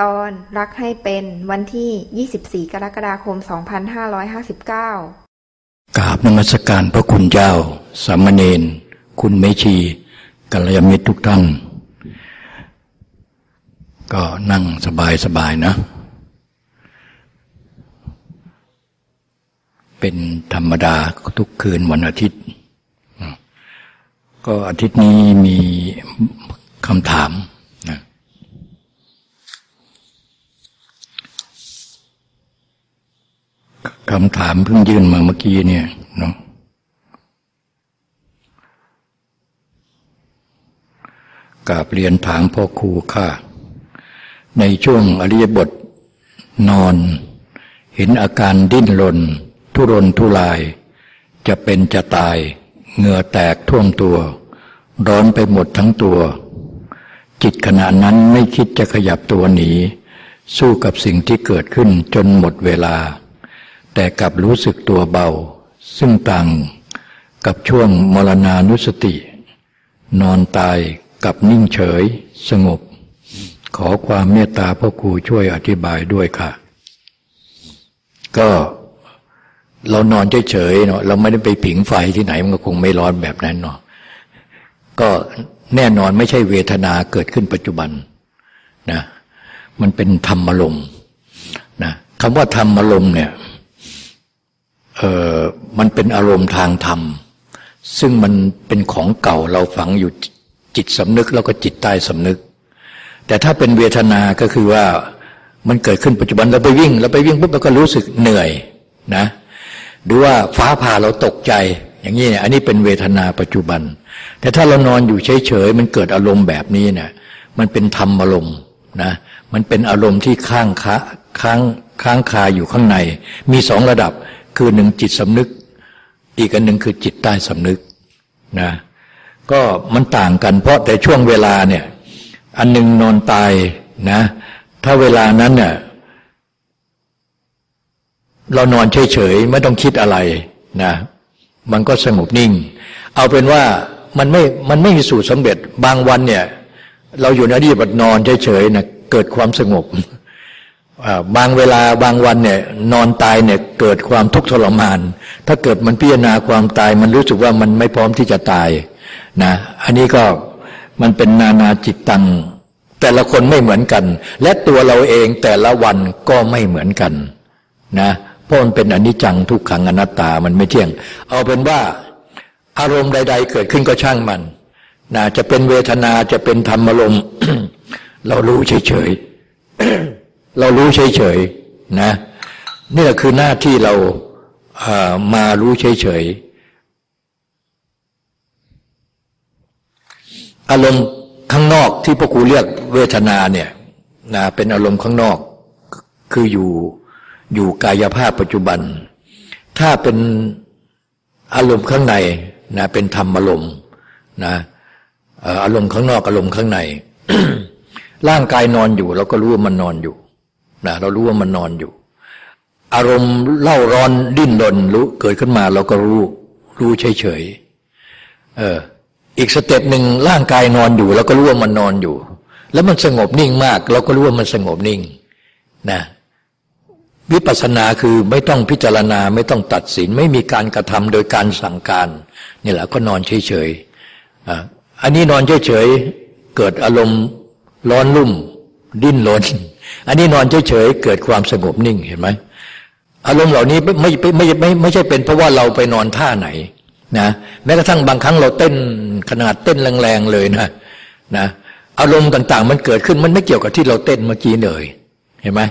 ตอนรักให้เป็นวันที่ 24 กรกฎาคม 2559 กราบนมัสการพระคุณเจ้า สามเณร คุณเมชีกัลยาณมิตรทุกท่าน ก็นั่งสบายสบายนะ เป็นธรรมดาทุกคืนวันอาทิตย์ ก็อาทิตย์นี้มีคำถามนะ คำถามเพิ่งยื่นมาเมื่อกี้เนี่ยเนาะกาบเรียนถามพ่อครูค่ะ ในช่วงอริยบทนอน เห็นอาการดิ้นรน ทุรนทุราย จะเป็นจะตาย เหงื่อแตกท่วมตัว ร้อนไปหมดทั้งตัว จิตขณะนั้นไม่คิดจะขยับตัวหนี สู้กับสิ่งที่เกิดขึ้นจนหมดเวลา แต่กลับรู้สึกตัวเบา ซึ่งต่างกับช่วงมรณานุสติ นอนตายกับนิ่งเฉยสงบ ขอความเมตตาพ่อครูช่วยอธิบายด้วยค่ะ ก็เรานอนเฉยๆเนาะเราไม่ได้ไปผิงไฟที่ไหนมันก็คงไม่ร้อนแบบนั้นเนาะก็แน่นอนไม่ใช่เวทนาเกิดขึ้นปัจจุบันนะมันเป็นธรรมอารมนะคำว่าธรรมอารมเนี่ย เออมันเป็นอารมณ์ทางธรรม ซึ่งมันเป็นของเก่าเราฝังอยู่จิตสำนึกแล้วก็จิตใต้สำนึก แต่ถ้าเป็นเวทนาก็คือว่ามันเกิดขึ้นปัจจุบันเราไปวิ่งเราไปวิ่งปุ๊บเราก็รู้สึกเหนื่อยนะ หรือว่าฟ้าผ่าเราตกใจ อย่างนี้เนี่ยอันนี้เป็นเวทนาปัจจุบัน แต่ถ้าเรานอนอยู่เฉยๆมันเกิดอารมณ์แบบนี้เนี่ยมันเป็นธรรมอารมณ์นะมันเป็นอารมณ์ที่ข้างคะค้างค้างคาอยู่ข้างใน มีสองระดับ คือหนึ่งจิตสำนึก อีกอันหนึ่งคือจิตใต้สำนึกนะก็มันต่างกัน เพราะแต่ช่วงเวลาเนี่ย อันหนึ่งนอนตายนะ ถ้าเวลานั้นเนี่ยเรานอนเฉยๆไม่ต้องคิดอะไรนะมันก็สงบนิ่ง เอาเป็นว่ามันไม่มันไม่มีสูตรสำเร็จบางวันเนี่ย เราอยู่ในอดีตบัดนอนเฉยๆนะเกิดความสงบ บางเวลาบางวันเนี่ยนอนตายเนี่ยเกิดความทุกข์ทรมาน ถ้าเกิดมันพิจารณาความตายมันรู้สึกว่ามันไม่พร้อมที่จะตายนะอันนี้ก็มันเป็นนานาจิตตัง แต่ละคนไม่เหมือนกัน และตัวเราเองแต่ละวันก็ไม่เหมือนกันนะเพราะมันเป็นอนิจจังทุกขังอนัตตามันไม่เที่ยง เอาเป็นว่าอารมณ์ใด ๆ เกิดขึ้นก็ช่างมันนะจะเป็นเวทนาจะเป็นธรรมอารมณ์เรารู้เฉยๆ เรารู้เฉยๆนะนี่แหละคือหน้าที่เราามารู้เฉยๆอารมณ์ข้างนอกที่พระครูเรียกเวทนาเนี่ยนะเป็นอารมณ์ข้างนอกคืออยู่อยู่กายภาพปัจจุบัน ถ้าเป็นอารมณ์ข้างในนะเป็นธรรมอารมณ์นะอารมณ์ข้างนอกอารมณ์ข้างใน ร่างกายนอนอยู่เราก็รู้ว่ามันนอนอยู่ นะเรารู้ว่ามันนอนอยู่ อารมณ์เล่าร้อนดิ้นรนรู้เกิดขึ้นมาเราก็รู้ รู้เฉยเฉยเอออีก step หนึ่งร่างกายนอนอยู่เราก็รู้ว่ามันนอนอยู่ แล้วมันสงบนิ่งมาก เราก็รู้ว่ามันสงบนิ่งนะวิปัสสนาคือไม่ต้องพิจารณาไม่ต้องตัดสิน ไม่มีการกระทำโดยการสั่งการนี่แหละก็นอนเฉยๆอันนี้นอนเฉยๆเกิดอารมณ์ร้อนรุ่ม ดิ้นรน อันนี้นอนเฉยๆเกิดความสงบนิ่งเห็นไหมอารมณ์เหล่านี้ไม่ไม่ไม่ไม่ไม่ใช่เป็นเพราะว่าเราไปนอนท่าไหนนะแม้กระทั่งบางครั้งเราเต้นขนาดเต้นแรงๆเลยนะนะอารมณ์ต่างๆ มันเกิดขึ้นมันไม่เกี่ยวกับที่เราเต้นเมื่อกี้เลย เห็นไหม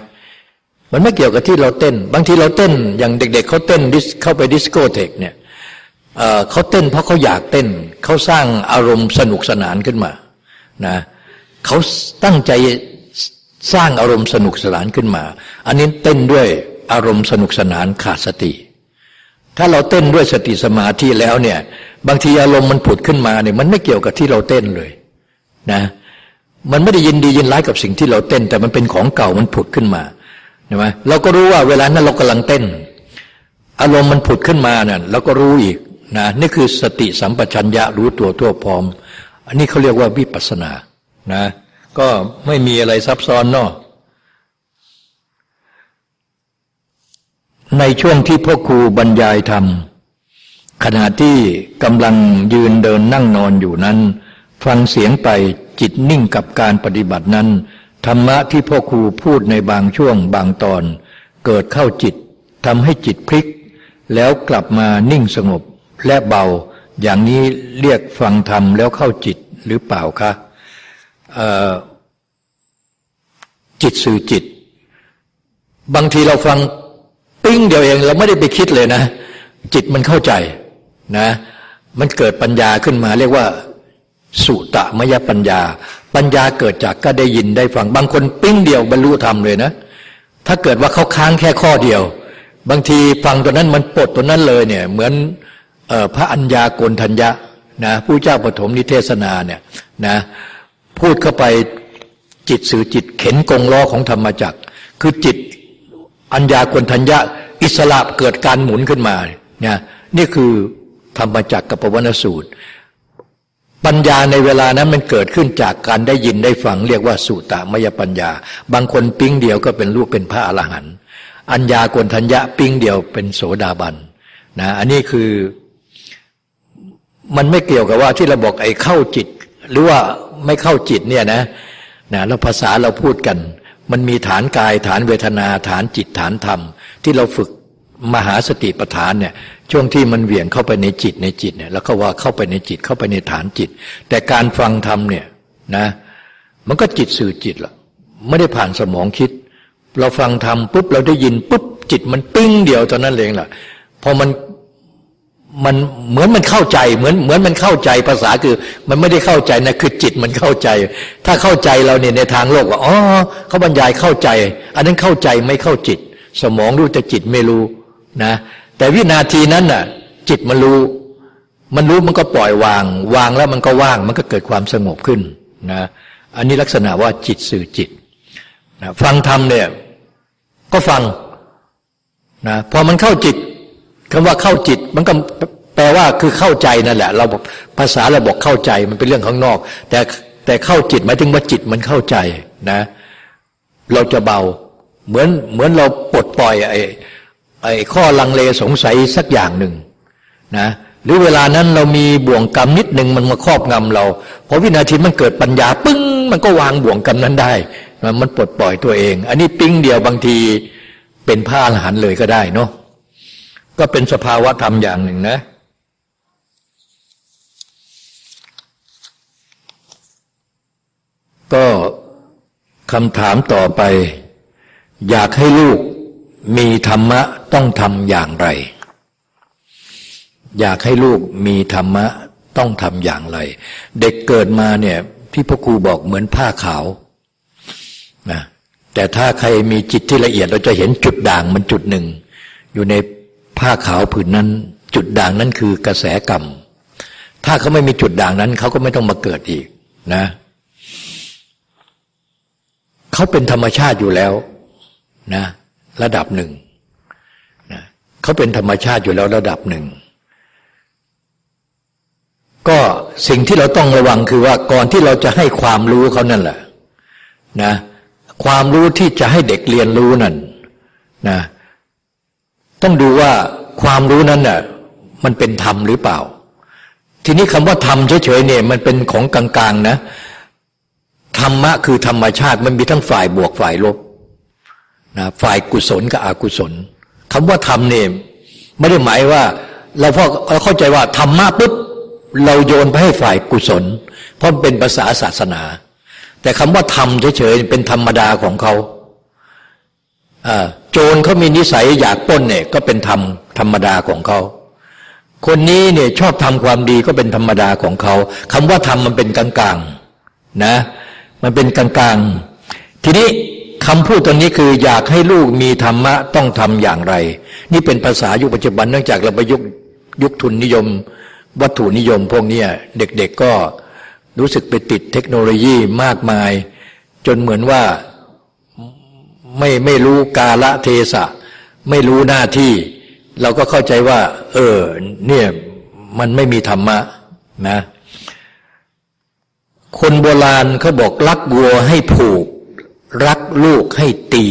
มันไม่เกี่ยวกับที่เราเต้น บางทีเราเต้นอย่างเด็ก ๆเขาเต้นเข้าไปดิสโก้เทกเนี่ยเขาเต้นเพราะเขาอยากเต้นเขาสร้างอารมณ์สนุกสนานขึ้นมานะเขาตั้งใจ สร้างอารมณ์สนุกสนานขึ้นมา อันนี้เต้นด้วยอารมณ์สนุกสนานขาดสติ ถ้าเราเต้นด้วยสติสมาธิแล้วเนี่ยบางทีอารมณ์มันผุดขึ้นมาเนี่ยมันไม่เกี่ยวกับที่เราเต้นเลยนะมันไม่ได้ยินดียินร้ายกับสิ่งที่เราเต้น แต่มันเป็นของเก่ามันผุดขึ้นมาใช่ไหมเราก็รู้ว่าเวลานั้นเรากำลังเต้น อารมณ์มันผุดขึ้นมาเนี่ยเราก็รู้อีกนะนี่คือสติสัมปชัญญะรู้ตัวทั่วพร้อม อันนี้เขาเรียกว่าวิปัสสนานะ ก็ไม่มีอะไรซับซ้อนนอก ในช่วงที่พ่อครูบรรยายธรรม ขณะที่กำลังยืนเดินนั่งนอนอยู่นั้น ฟังเสียงไปจิตนิ่งกับการปฏิบัตินั้น ธรรมะที่พ่อครูพูดในบางช่วงบางตอน เกิดเข้าจิตทำให้จิตพลิก แล้วกลับมานิ่งสงบและเบา อย่างนี้เรียกฟังธรรมแล้วเข้าจิตหรือเปล่าคะ จิตสื่อจิต บางทีเราฟังปิ้งเดียวเอง เราไม่ได้ไปคิดเลยนะ จิตมันเข้าใจนะ มันเกิดปัญญาขึ้นมา เรียกว่า สุตะมยปัญญา ปัญญาเกิดจากก็ได้ยินได้ฟัง บางคนปิ้งเดียวบรรลุธรรมเลยนะ ถ้าเกิดว่าเขาค้างแค่ข้อเดียว บางทีฟังตัวนั้นมันปลดตัวนั้นเลยเนี่ย เหมือนออพระอัญญาโกนทัญญะนะผู้เจ้าปฐมนิเทศนาเนี่ยนะ พูดเข้าไปจิตสื่อจิตเข็นกงล้อของธรรมจักร คือจิตอัญญากนทัญญะอิสระเกิดการหมุนขึ้นมาเนี่ยนี่คือธรรมจักรกับปวนสูตร ปัญญาในเวลานั้นมันเกิดขึ้นจากการได้ยินได้ฟัง เรียกว่าสุตามยปัญญา บางคนปิ้งเดียวก็เป็นลูกเป็นพระอรหันต์อัญญากนทัญญะปิ้งเดียวเป็นโสดาบันนะอันนี้คือมันไม่เกี่ยวกับว่าที่เราบอกไอ้เข้าจิต หรือว่า ไม่เข้าจิตเนี่ยนะนะแล้วภาษาเราพูดกัน มันมีฐานกายฐานเวทนาฐานจิตฐานธรรม ที่เราฝึกมหาสติปัฏฐานเนี่ยช่วงที่มันเหวี่ยงเข้าไปในจิตในจิตเนี่ยแล้วก็ว่าเข้าไปในจิตเข้าไปในฐานจิต แต่การฟังธรรมเนี่ยนะ มันก็จิตสื่อจิตละไม่ได้ผ่านสมองคิด เราฟังธรรมปุ๊บเราได้ยินปุ๊บจิตมันปิ้งเดียวตอนนั้นเองแหละพอมัน มันเหมือนมันเข้าใจเหมือนเหมือนมันเข้าใจภาษาคือ มันไม่ได้เข้าใจนะคือจิตมันเข้าใจ ถ้าเข้าใจเราเนี่ยในทางโลกว่าอ๋อเขาบรรยายเข้าใจ อันนั้นเข้าใจไม่เข้าจิต สมองรู้แต่จิตไม่รู้นะ แต่วินาทีนั้นน่ะ จิตมันรู้ มันรู้มันก็ปล่อยวาง วางแล้วมันก็ว่าง มันก็เกิดความสงบขึ้นนะอันนี้ลักษณะว่าจิตสื่อจิตนะฟังธรรมเนี่ย ก็ฟังนะพอมันเข้าจิต คำว่าเข้าจิต มันก็แปลว่าคือเข้าใจนั่นแหละ เราภาษาเราบอกเข้าใจมันเป็นเรื่องข้างนอก แต่แต่เข้าจิตหมายถึงว่าจิตมันเข้าใจนะ เราจะเบา เหมือนเหมือนเราปลดปล่อยไอ้ไอ้ข้อลังเลสงสัยสักอย่างหนึ่งนะหรือเวลานั้นเรามีบ่วงกรรมนิดหนึ่งมันมาครอบงำเราพอวินาทีมันเกิดปัญญาปึ้ง มันก็วางบ่วงกรรมนั้นได้ มันปลดปล่อยตัวเอง อันนี้ปิ้งเดียวบางทีเป็นผ้าหันเลยก็ได้เนาะ ก็เป็นสภาวะธรรมอย่างหนึ่งนะ ก็คำถามต่อไป อยากให้ลูกมีธรรมะต้องทำอย่างไร อยากให้ลูกมีธรรมะต้องทำอย่างไร เด็กเกิดมาเนี่ยที่พ่อครูบอกเหมือนผ้าขาวนะแต่ถ้าใครมีจิตที่ละเอียดเราจะเห็นจุดด่างมันจุดหนึ่ง อยู่ใน ผ้าขาวผืนนั้น จุดด่างนั้นคือกระแสกรรม ถ้าเขาไม่มีจุดด่างนั้น เขาก็ไม่ต้องมาเกิดอีกนะเขาเป็นธรรมชาติอยู่แล้วนะ ระดับหนึ่งนะเขาเป็นธรรมชาติอยู่แล้วระดับหนึ่งก็สิ่งที่เราต้องระวังคือว่าก่อนที่เราจะให้ความรู้เขานั่นแหละนะ ความรู้ที่จะให้เด็กเรียนรู้นั่นนะ ต้องดูว่าความรู้นั้นน่ะมันเป็นธรรมหรือเปล่า ทีนี้คำว่าธรรมเฉยๆเนี่ยมันเป็นของกลางๆนะธรรมะคือธรรมชาติมันมีทั้งฝ่ายบวกฝ่ายลบนะฝ่ายกุศลกับอกุศลคำว่าธรรมเนี่ยไม่ได้หมายว่า เราพอเราเข้าใจว่าธรรมะปุ๊บเราโยนไปให้ฝ่ายกุศล เพราะเป็นภาษาศาสนา แต่คำว่าธรรมเฉยๆเป็นธรรมดาของเขา โจรเขามีนิสัยอยากป้นเนี่ยก็เป็นธรรมธรรมดาของเขาคนนี้เนี่ยชอบทำความดีก็เป็นธรรมดาของเขาคำว่าธรรมมันเป็นกลางๆนะ มันเป็นกลางๆ ทีนี้คำพูดตรงนี้คืออยากให้ลูกมีธรรมะต้องทำอย่างไร นี่เป็นภาษายุคปัจจุบันเนื่องจากเราไปยุคยุคทุนนิยม วัตถุนิยมพวกนี้เด็กๆก็รู้สึกไปติดเทคโนโลยีมากมาย จนเหมือนว่า ไม่ไม่รู้กาละเทศะ ไม่รู้หน้าที่ เราก็เข้าใจว่า เออ เนี่ยมันไม่มีธรรมะนะ คนโบราณเขาบอกรักวัวให้ผูก รักลูกให้ตี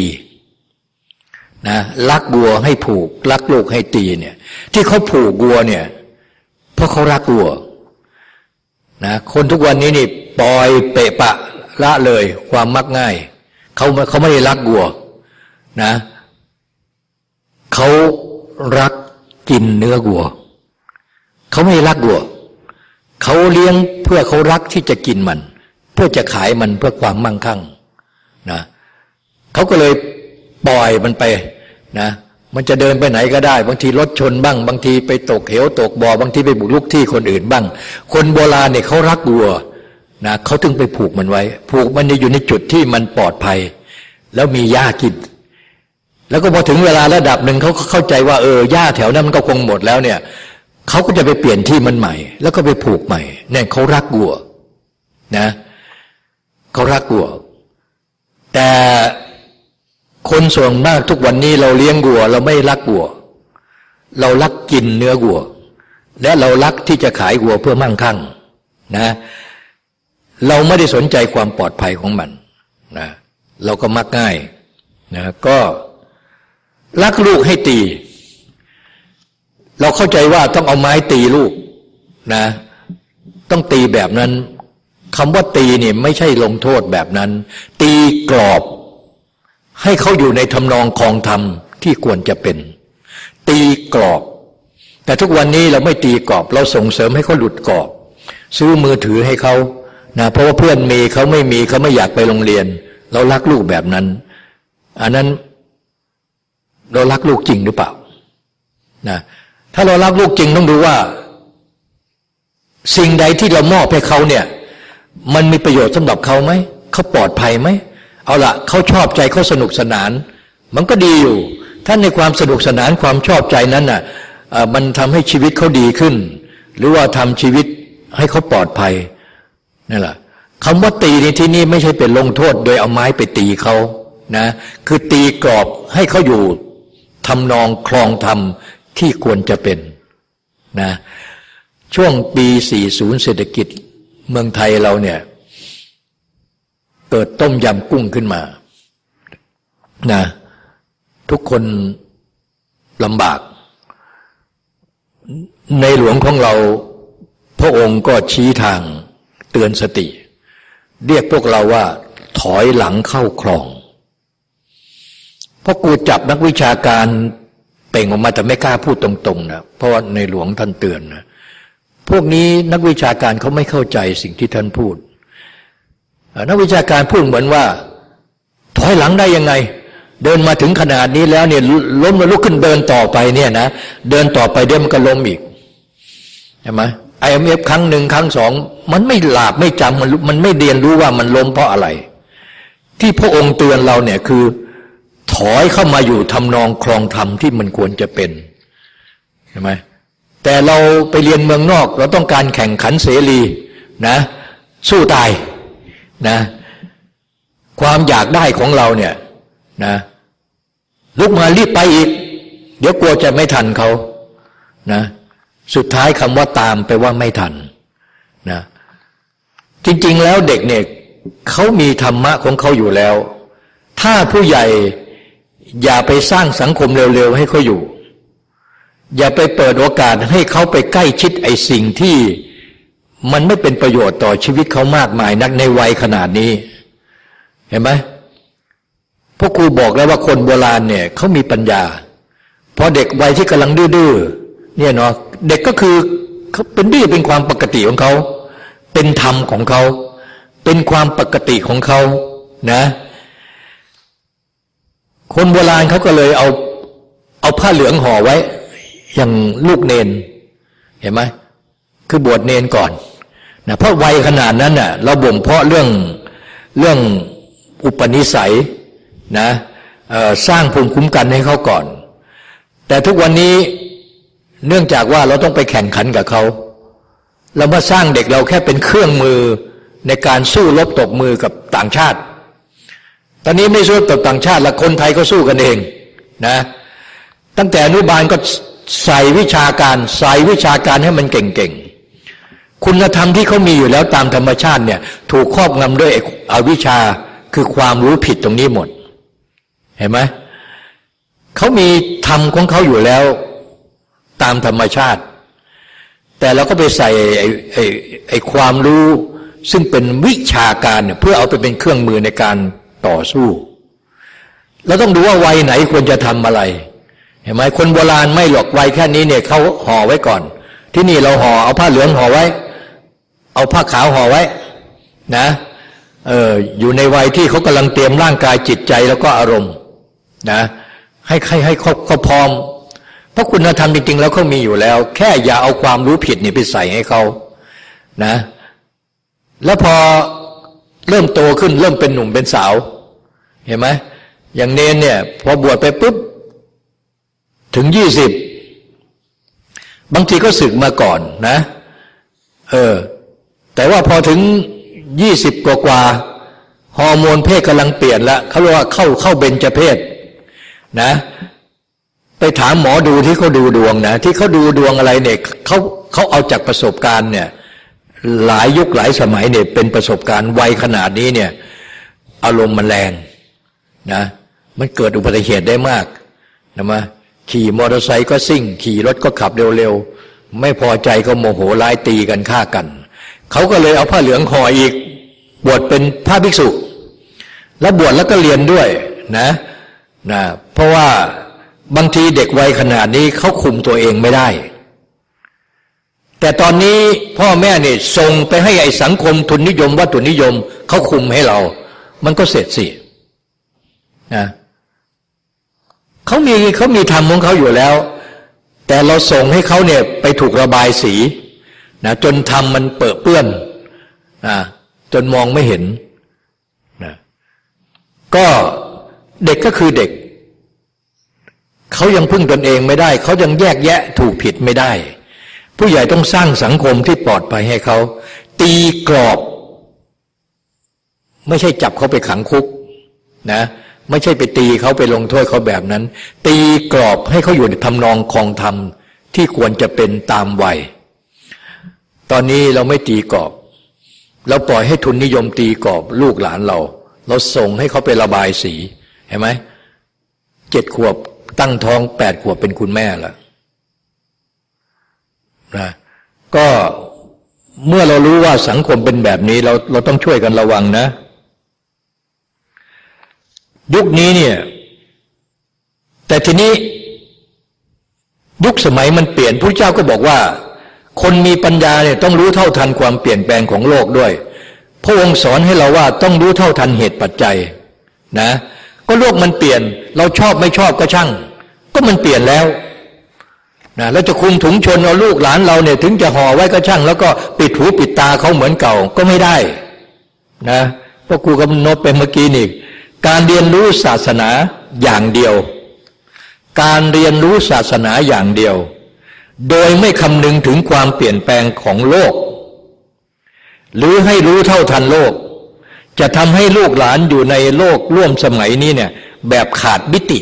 นะรักวัวให้ผูก รักลูกให้ตีเนี่ย ที่เขาผูกวัวเนี่ย เพราะเขารักวัวนะคนทุกวันนี้นี่ปล่อยเปะปะละเลยความมักง่าย เขาเขาไม่ได้รักวัวนะเขารักกินเนื้อวัว เขาไม่ได้รักวัว เขาเลี้ยงเพื่อเขารักที่จะกินมัน เพื่อจะขายมันเพื่อความมั่งคั่งนะเขาก็เลยปล่อยมันไปนะมันจะเดินไปไหนก็ได้ บางทีรถชนบ้าง บางทีไปตกเหวตกบ่อบางทีไปบุกลุกที่คนอื่นบ้าง คนโบราณเนี่ยเขารักวัว นะเขาถึงไปผูกมันไว้ ผูกมันอยู่ในจุดที่มันปลอดภัย แล้วมีหญ้ากิน แล้วก็พอถึงเวลาระดับหนึ่งเขาเข้าใจว่าเออหญ้าแถวนั้นมันก็คงหมดแล้วเนี่ยเขาก็จะไปเปลี่ยนที่มันใหม่ แล้วก็ไปผูกใหม่เนี่ยเขารักวัวนะเขารักวัว แต่คนส่วนมากทุกวันนี้เราเลี้ยงวัว เราไม่รักวัว เรารักกินเนื้อวัว และเรารักที่จะขายวัวเพื่อมั่งคั่งนะ เราไม่ได้สนใจความปลอดภัยของมันนะเราก็มักง่ายนะก็รักลูกให้ตี เราเข้าใจว่าต้องเอาไม้ตีลูกนะ ต้องตีแบบนั้นคำว่าตีเนี่ยไม่ใช่ลงโทษแบบนั้น ตีกรอบ ให้เขาอยู่ในทำนองคองธรรมที่ควรจะเป็น ตีกรอบ แต่ทุกวันนี้เราไม่ตีกรอบ เราส่งเสริมให้เขาหลุดกรอบ ซื้อมือถือให้เขา นะเพราะว่าเพื่อนมีเขาไม่มีเขาไม่อยากไปโรงเรียน เรารักลูกแบบนั้น อันนั้น เรารักลูกจริงหรือเปล่านะถ้าเรารักลูกจริงต้องดูว่า สิ่งใดที่เรามอบให้เขาเนี่ย มันมีประโยชน์สำหรับเขาไหมเขาปลอดภัยไหมเอาละเขาชอบใจเขาสนุกสนาน มันก็ดีอยู่ถ้าในความสนุกสนานความชอบใจนั้นน่ะมันทำให้ชีวิตเขาดีขึ้น หรือว่าทำชีวิตให้เขาปลอดภัย นั่นแหละคำว่าตีในที่นี้ไม่ใช่เป็นลงโทษ โดยเอาไม้ไปตีเขานะ คือตีกรอบให้เขาอยู่ทำนองคลองธรรมที่ควรจะเป็นนะช่วงปี 40 เศรษฐกิจเมืองไทยเราเนี่ยเกิดต้มยำกุ้งขึ้นมานะทุกคนลำบาก ในหลวงของเราพระองค์ก็ชี้ทาง เตือนสติ เรียกพวกเราว่า ถอยหลังเข้าคลอง เพราะกูจับนักวิชาการเป่งออกมาแต่ไม่กล้าพูดตรงๆนะเพราะว่าในหลวงท่านเตือนนะพวกนี้นักวิชาการเขาไม่เข้าใจสิ่งที่ท่านพูด นักวิชาการพูดเหมือนว่า ถอยหลังได้ยังไง เดินมาถึงขนาดนี้แล้วเนี่ยล้มแล้วลุกขึ้นเดินต่อไปเนี่ยนะเดินต่อไปเดี๋ยวมันก็ล้มอีกใช่ไหม ไอเอ็มเอฟครั้งหนึ่งครั้งสองมันไม่หลาบไม่จำมันมันไม่เรียนรู้ว่ามันล้มเพราะอะไร ที่พระองค์เตือนเราเนี่ยคือ ถอยเข้ามาอยู่ทำนองครองธรรมที่มันควรจะเป็นใช่ไหมแต่เราไปเรียนเมืองนอก เราต้องการแข่งขันเสรีนะ สู้ตายนะความอยากได้ของเราเนี่ยนะลุกมารีบไปอีก เดี๋ยวกลัวจะไม่ทันเขานะ สุดท้ายคำว่าตามไปว่าไม่ทันนะจริง ๆ แล้วเด็กเนี่ยเขามีธรรมะของเขาอยู่แล้ว ถ้าผู้ใหญ่อย่าไปสร้างสังคมเร็ว ๆ ให้เขาอยู่ อย่าไปเปิดโอกาสให้เขาไปใกล้ชิดไอ้สิ่งที่มันไม่เป็นประโยชน์ต่อชีวิตเขามากมายนักในวัยขนาดนี้ เห็นไหมพวกครูบอกแล้วว่าคนโบราณเนี่ยเขามีปัญญาพอเด็กวัยที่กำลังดื้อเนี่ยเนาะ เด็กก็คือเขาเป็นดื้อเป็นความปกติของเขา เป็นธรรมของเขา เป็นความปกติของเขานะ คนโบราณเขาก็เลยเอาเอาผ้าเหลืองห่อไว้ อย่างลูกเนน เห็นไหมคือบวชเนนก่อนนะเพราะวัยขนาดนั้นน่ะเราบ่มเพาะเรื่องเรื่องอุปนิสัยนะสร้างภูมิคุ้มกันให้เขาก่อน แต่ทุกวันนี้ เนื่องจากว่าเราต้องไปแข่งขันกับเขาเรามาสร้างเด็กเราแค่เป็นเครื่องมือในการสู้รบตกมือกับต่างชาติ ตอนนี้ไม่สู้กับต่างชาติละคนไทยก็สู้กันเองนะตั้งแต่อนุบาลก็ใส่วิชาการใส่วิชาการให้มันเก่งๆ คุณธรรมที่เขามีอยู่แล้วตามธรรมชาติเนี่ยถูกครอบงำด้วยอวิชาคือความรู้ผิดตรงนี้หมด เห็นไหมเขามีธรรมของเขาอยู่แล้ว ตามธรรมชาติ แต่เราก็ไปใส่ไอ้ไอ้ไอ้ความรู้ ซึ่งเป็นวิชาการเนี่ยเพื่อเอาไปเป็นเครื่องมือในการต่อสู้เราต้องดูว่าวัยไหนควรจะทำอะไร เห็นไหมคนโบราณไม่หลอกวัยแค่นี้เนี่ยเขาห่อไว้ก่อน ที่นี่เราห่อเอาผ้าเหลืองห่อไว้ เอาผ้าขาวห่อไว้ นะเอออยู่ในวัยที่เขากำลังเตรียมร่างกายจิตใจแล้วก็อารมณ์ นะ ให้ใครให้เขาเขาพร้อม เพราะคุณธรรมจริงๆ แล้วเขามีอยู่แล้ว แค่อย่าเอาความรู้ผิดนี่ไปใส่ให้เขานะ แล้วพอเริ่มโตขึ้นเริ่มเป็นหนุ่มเป็นสาว เห็นไหมอย่างเนนเนี่ยพอบวชไปปุ๊บ ถึงยี่สิบบางทีก็สึกมาก่อนนะ เออ แต่ว่าพอถึงยี่สิบกว่ากว่าฮอร์โมนเพศกำลังเปลี่ยนล้วเขาเรียกว่าเข้าเข้าเบญจเพศนะ ไปถามหมอดูที่เขาดูดวงนะที่เขาดูดวงอะไรเนี่ยเขาเขาเอาจากประสบการณ์เนี่ยหลายยุคหลายสมัยเนี่ยเป็นประสบการณ์วัยขนาดนี้เนี่ยอารมณ์มันแรงนะมันเกิดอุบัติเหตุได้มากนะมาขี่มอเตอร์ไซค์ก็ซิ่ง ขี่รถก็ขับเร็วๆ ไม่พอใจก็โมโหร้ายตีกันฆ่ากัน เขาก็เลยเอาผ้าเหลืองห่ออีก บวชเป็นพระภิกษุ แล้วบวชแล้วก็เรียนด้วยนะนะเพราะว่า บางทีเด็กวัยขนาดนี้เขาคุมตัวเองไม่ได้ แต่ตอนนี้พ่อแม่เนี่ยส่งไปให้ไอ้สังคมทุนนิยมวัตถุนิยมเขาคุมให้เรา มันก็เสร็จสินะเขามีเขามีธรรมของเขาอยู่แล้ว แต่เราส่งให้เขาเนี่ยไปถูกระบายสีนะจนทำมันเปื้อเปื้อนนะจนมองไม่เห็นนะก็เด็กก็คือเด็ก เขายังพึ่งตนเองไม่ได้ เขายังแยกแยะถูกผิดไม่ได้ ผู้ใหญ่ต้องสร้างสังคมที่ปลอดภัยให้เขา ตีกรอบ ไม่ใช่จับเขาไปขังคุกนะไม่ใช่ไปตีเขาไปลงโทษเขาแบบนั้น ตีกรอบให้เขาอยู่ในทำนองคองธรรมที่ควรจะเป็นตามวัย ตอนนี้เราไม่ตีกรอบ เราปล่อยให้ทุนนิยมตีกรอบลูกหลานเรา เราส่งให้เขาไประบายสีเห็นไหมเจ็ดขวบ ตั้งท้องแปดขวบเป็นคุณแม่ละนะก็เมื่อเรารู้ว่าสังคมเป็นแบบนี้ เราเราต้องช่วยกันระวังนะ ยุคนี้เนี่ย แต่ทีนี้ ยุคสมัยมันเปลี่ยนพระเจ้าก็บอกว่า คนมีปัญญาเนี่ยต้องรู้เท่าทันความเปลี่ยนแปลงของโลกด้วย พระองค์สอนให้เราว่าต้องรู้เท่าทันเหตุปัจจัย นะ ก็โลกมันเปลี่ยน เราชอบไม่ชอบก็ช่าง ก็มันเปลี่ยนแล้วนะแล้วจะคุมถุงชนเอาลูกหลานเราเนี่ยถึงจะห่อไว้ก็ช่าง แล้วก็ปิดหูปิดตาเขาเหมือนเก่าก็ไม่ได้นะพวกกูกำนดไปเมื่อกี้นี่การเรียนรู้ศาสนาอย่างเดียว การเรียนรู้ศาสนาอย่างเดียว โดยไม่คำนึงถึงความเปลี่ยนแปลงของโลก หรือให้รู้เท่าทันโลก จะทำให้ลูกหลานอยู่ในโลกร่วมสมัยนี้เนี่ยแบบขาดมิติ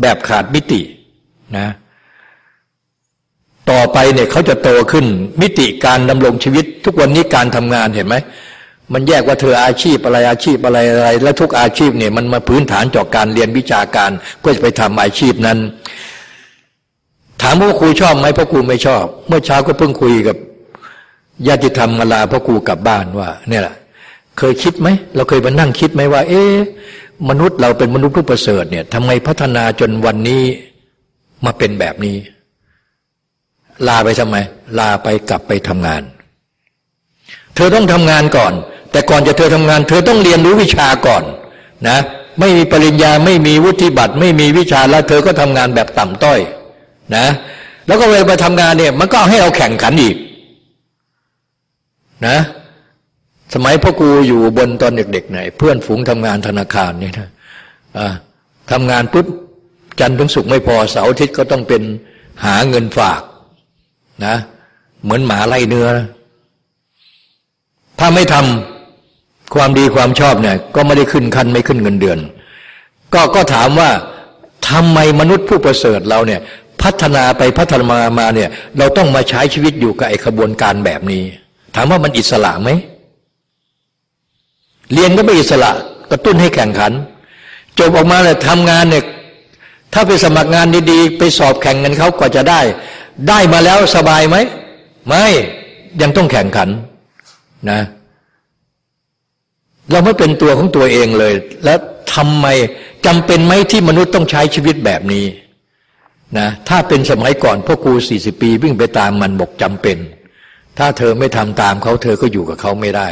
แบบขาดมิตินะต่อไปเนี่ยเขาจะโตขึ้น มิติการดำรงชีวิต ทุกวันนี้การทำงานเห็นไหมมันแยกว่าเธออาชีพอะไรอาชีพอะไรอะไร และทุกอาชีพเนี่ยมันมาพื้นฐานจากการเรียนวิชาการเพื่อจะไปทำอาชีพนั้น ถามว่าครูชอบไหมพ่อครูไม่ชอบ เมื่อเช้าก็เพิ่งคุยกับญาติธรรมมาลาพ่อครูกลับบ้านว่า เนี่ยแหละเคยคิดไหมเราเคยมานั่งคิดไหมว่า เอ๊ะ มนุษย์เราเป็นมนุษย์ผู้ประเสริฐเนี่ยทำไมพัฒนาจนวันนี้มาเป็นแบบนี้ ลาไปทำไม ลาไปกลับไปทำงาน เธอต้องทำงานก่อน แต่ก่อนจะเธอทำงาน เธอต้องเรียนรู้วิชาก่อนนะไม่มีปริญญาไม่มีวุฒิบัตร ไม่มีวิชาแล้วเธอก็ทำงานแบบต่ำต้อยนะแล้วก็เวลาไปทำงานเนี่ย มันก็ให้เราแข่งขันอีกนะ สมัยพ่อครูอยู่บนตอนเด็กๆไหนเพื่อนฝูงทำงานธนาคารนี่นะทำงานปุ๊บจันทร์ถึงสุกไม่พอเสาร์อาทิตย์ก็ต้องเป็นหาเงินฝากนะเหมือนหมาไล่เนื้อนะถ้าไม่ทำความดีความชอบเนี่ย ก็ไม่ได้ขึ้นขั้นไม่ขึ้นเงินเดือน ก็ก็ถามว่าทำไมมนุษย์ผู้ประเสริฐเราเนี่ย พัฒนาไปพัฒนามาเนี่ย เราต้องมาใช้ชีวิตอยู่กับไอ้ขบวนการแบบนี้ ถามว่ามันอิสระไหม เรียนก็ไม่อิสระกระตุ้นให้แข่งขัน จบออกมาเนี่ยทำงานเนี่ยถ้าไปสมัครงานดีๆ ไปสอบแข่งกันเขากว่าจะได้ ได้มาแล้วสบายไหม ไม่ยังต้องแข่งขันนะ เราไม่เป็นตัวของตัวเองเลย แล้วทำไมจำเป็นไหมที่มนุษย์ต้องใช้ชีวิตแบบนี้นะถ้าเป็นสมัยก่อนพ่อครูสี่สิบปีวิ่งไปตามมันบอกจำเป็น ถ้าเธอไม่ทำตามเขาเธอก็อยู่กับเขาไม่ได้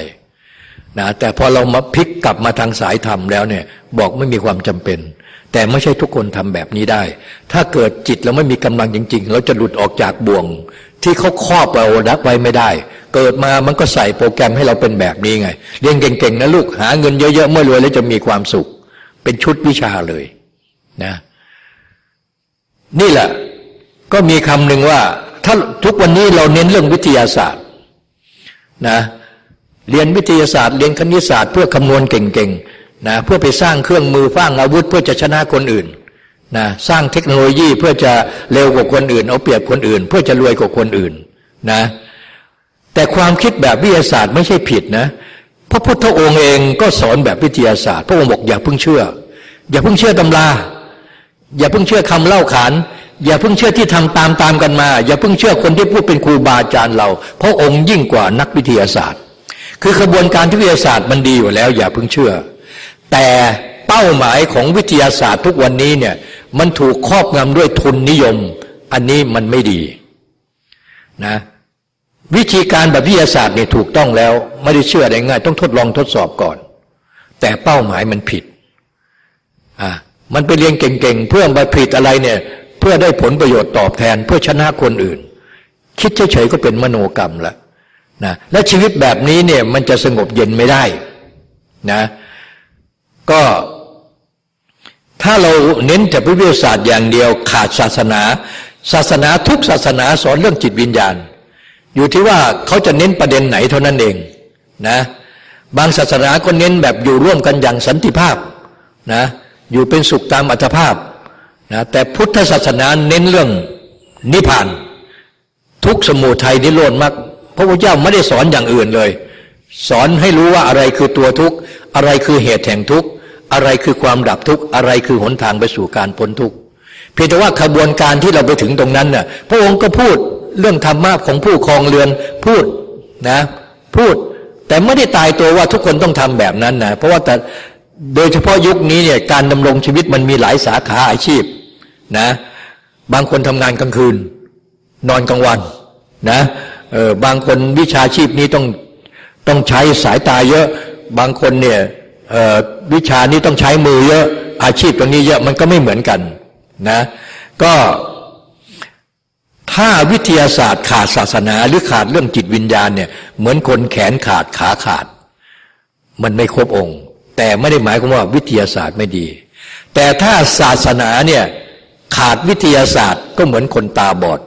นะแต่พอเรามาพลิกกลับมาทางสายธรรมแล้วเนี่ยบอกไม่มีความจำเป็น แต่ไม่ใช่ทุกคนทำแบบนี้ได้ ถ้าเกิดจิตเราไม่มีกำลังจริง ๆ เราจะหลุดออกจากบ่วง ที่เขาครอบเราดักไว้ไม่ได้ เกิดมามันก็ใส่โปรแกรมให้เราเป็นแบบนี้ไง เรียนเก่งๆนะลูกหาเงินเยอะๆเมื่อรวยแล้วจะมีความสุข เป็นชุดวิชาเลยนะนี่แหละก็มีคำหนึ่งว่า ถ้าทุกวันนี้เราเน้นเรื่องวิทยาศาสตร์นะ เรียนวิทยาศาสตร์เรียนคณิตศาสตร์เพื่อคำนวณเก่งๆนะเพื่อไปสร้างเครื่องมือสร้างอาวุธเพื่อจะชนะคนอื่นนะสร้างเทคโนโลยีเพื่อจะเร็วกว่าคนอื่น เอาเปรียบคนอื่น เพื่อจะรวยกว่าคนอื่นนะแต่ความคิดแบบวิทยาศาสตร์ไม่ใช่ผิดนะพระพุทธองค์เองก็สอนแบบวิทยาศาสตร์ พระองค์บอกอย่าเพิ่งเชื่อ อย่าเพิ่งเชื่อตำรา อย่าเพิ่งเชื่อคำเล่าขานอย่าเพิ่งเชื่อที่ทำตามตามกันมา อย่าเพิ่งเชื่อคนที่พูดเป็นครูบาอาจารย์เรา เพราะองค์ยิ่งกว่านักวิทยาศาสตร์ คือขบวนการที่วิทยาศาสตร์มันดีอยู่แล้ว อย่าเพิ่งเชื่อ แต่เป้าหมายของวิทยาศาสตร์ทุกวันนี้เนี่ยมันถูกครอบงำด้วยทุนนิยม อันนี้มันไม่ดีนะวิธีการแบบวิทยาศาสตร์เนี่ยถูกต้องแล้ว ไม่ได้เชื่อได้ง่าย ต้องทดลองทดสอบก่อน แต่เป้าหมายมันผิดอ่ามันไปเรียนเก่งๆ เพื่อมาผิดอะไรเนี่ยเพื่อได้ผลประโยชน์ตอบแทนเพื่อชนะคนอื่น คิดเฉยๆก็เป็นมโนกรรมละ นะและชีวิตแบบนี้เนี่ยมันจะสงบเย็นไม่ได้นะก็ถ้าเราเน้นแต่วิทยาศาสตร์อย่างเดียวขาดศาสนา ศาสนาทุกศาสนาสอนเรื่องจิตวิญญาณ อยู่ที่ว่าเขาจะเน้นประเด็นไหนเท่านั้นเองนะบางศาสนาก็เน้นแบบอยู่ร่วมกันอย่างสันติภาพนะอยู่เป็นสุขตามอัตภาพนะแต่พุทธศาสนาเน้นเรื่องนิพพาน ทุกสมุทัยนิโรธมรรค พระพุทธเจ้าไม่ได้สอนอย่างอื่นเลย สอนให้รู้ว่าอะไรคือตัวทุกข์ อะไรคือเหตุแห่งทุกข์ อะไรคือความดับทุกข์ อะไรคือหนทางไปสู่การพ้นทุกข์ เพียงแต่ว่าขบวนการที่เราไปถึงตรงนั้นน่ะพระองค์ก็พูดเรื่องธรรมะของผู้ครองเรือนพูดนะพูดแต่ไม่ได้ตายตัวว่าทุกคนต้องทำแบบนั้นนะเพราะว่าแต่โดยเฉพาะยุคนี้เนี่ยการดำรงชีวิตมันมีหลายสาขาอาชีพนะบางคนทำงานกลางคืน นอนกลางวันนะ เออบางคนวิชาชีพนี้ต้องต้องใช้สายตาเยอะ บางคนเนี่ยวิชานี้ต้องใช้มือเยอะ อาชีพตรงนี้เยอะมันก็ไม่เหมือนกันนะก็ถ้าวิทยาศาสตร์ขาดศาสนาหรือขาดเรื่องจิตวิญญาณเนี่ยเหมือนคนแขนขาดขาขาด มันไม่ครบองค์ แต่ไม่ได้หมายความว่าวิทยาศาสตร์ไม่ดี แต่ถ้าศาสนาเนี่ยขาดวิทยาศาสตร์ก็เหมือนคนตาบอด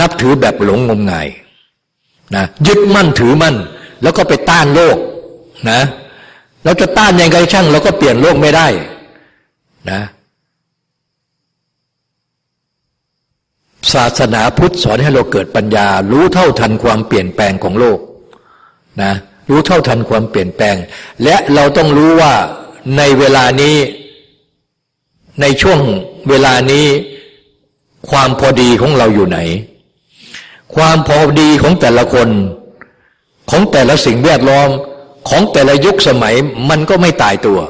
นับถือแบบหลงงมงาย นะยึดมั่นถือมั่น แล้วก็ไปต้านโลกนะเราจะต้านยังไงช่างเราก็เปลี่ยนโลกไม่ได้นะศาสนาพุทธสอนให้เราเกิดปัญญา รู้เท่าทันความเปลี่ยนแปลงของโลกนะรู้เท่าทันความเปลี่ยนแปลง และเราต้องรู้ว่าในเวลานี้ในช่วงเวลานี้ความพอดีของเราอยู่ไหน ความพอดีของแต่ละคน ของแต่ละสิ่งแวดล้อมของแต่ละยุคสมัยมันก็ไม่ตายตัว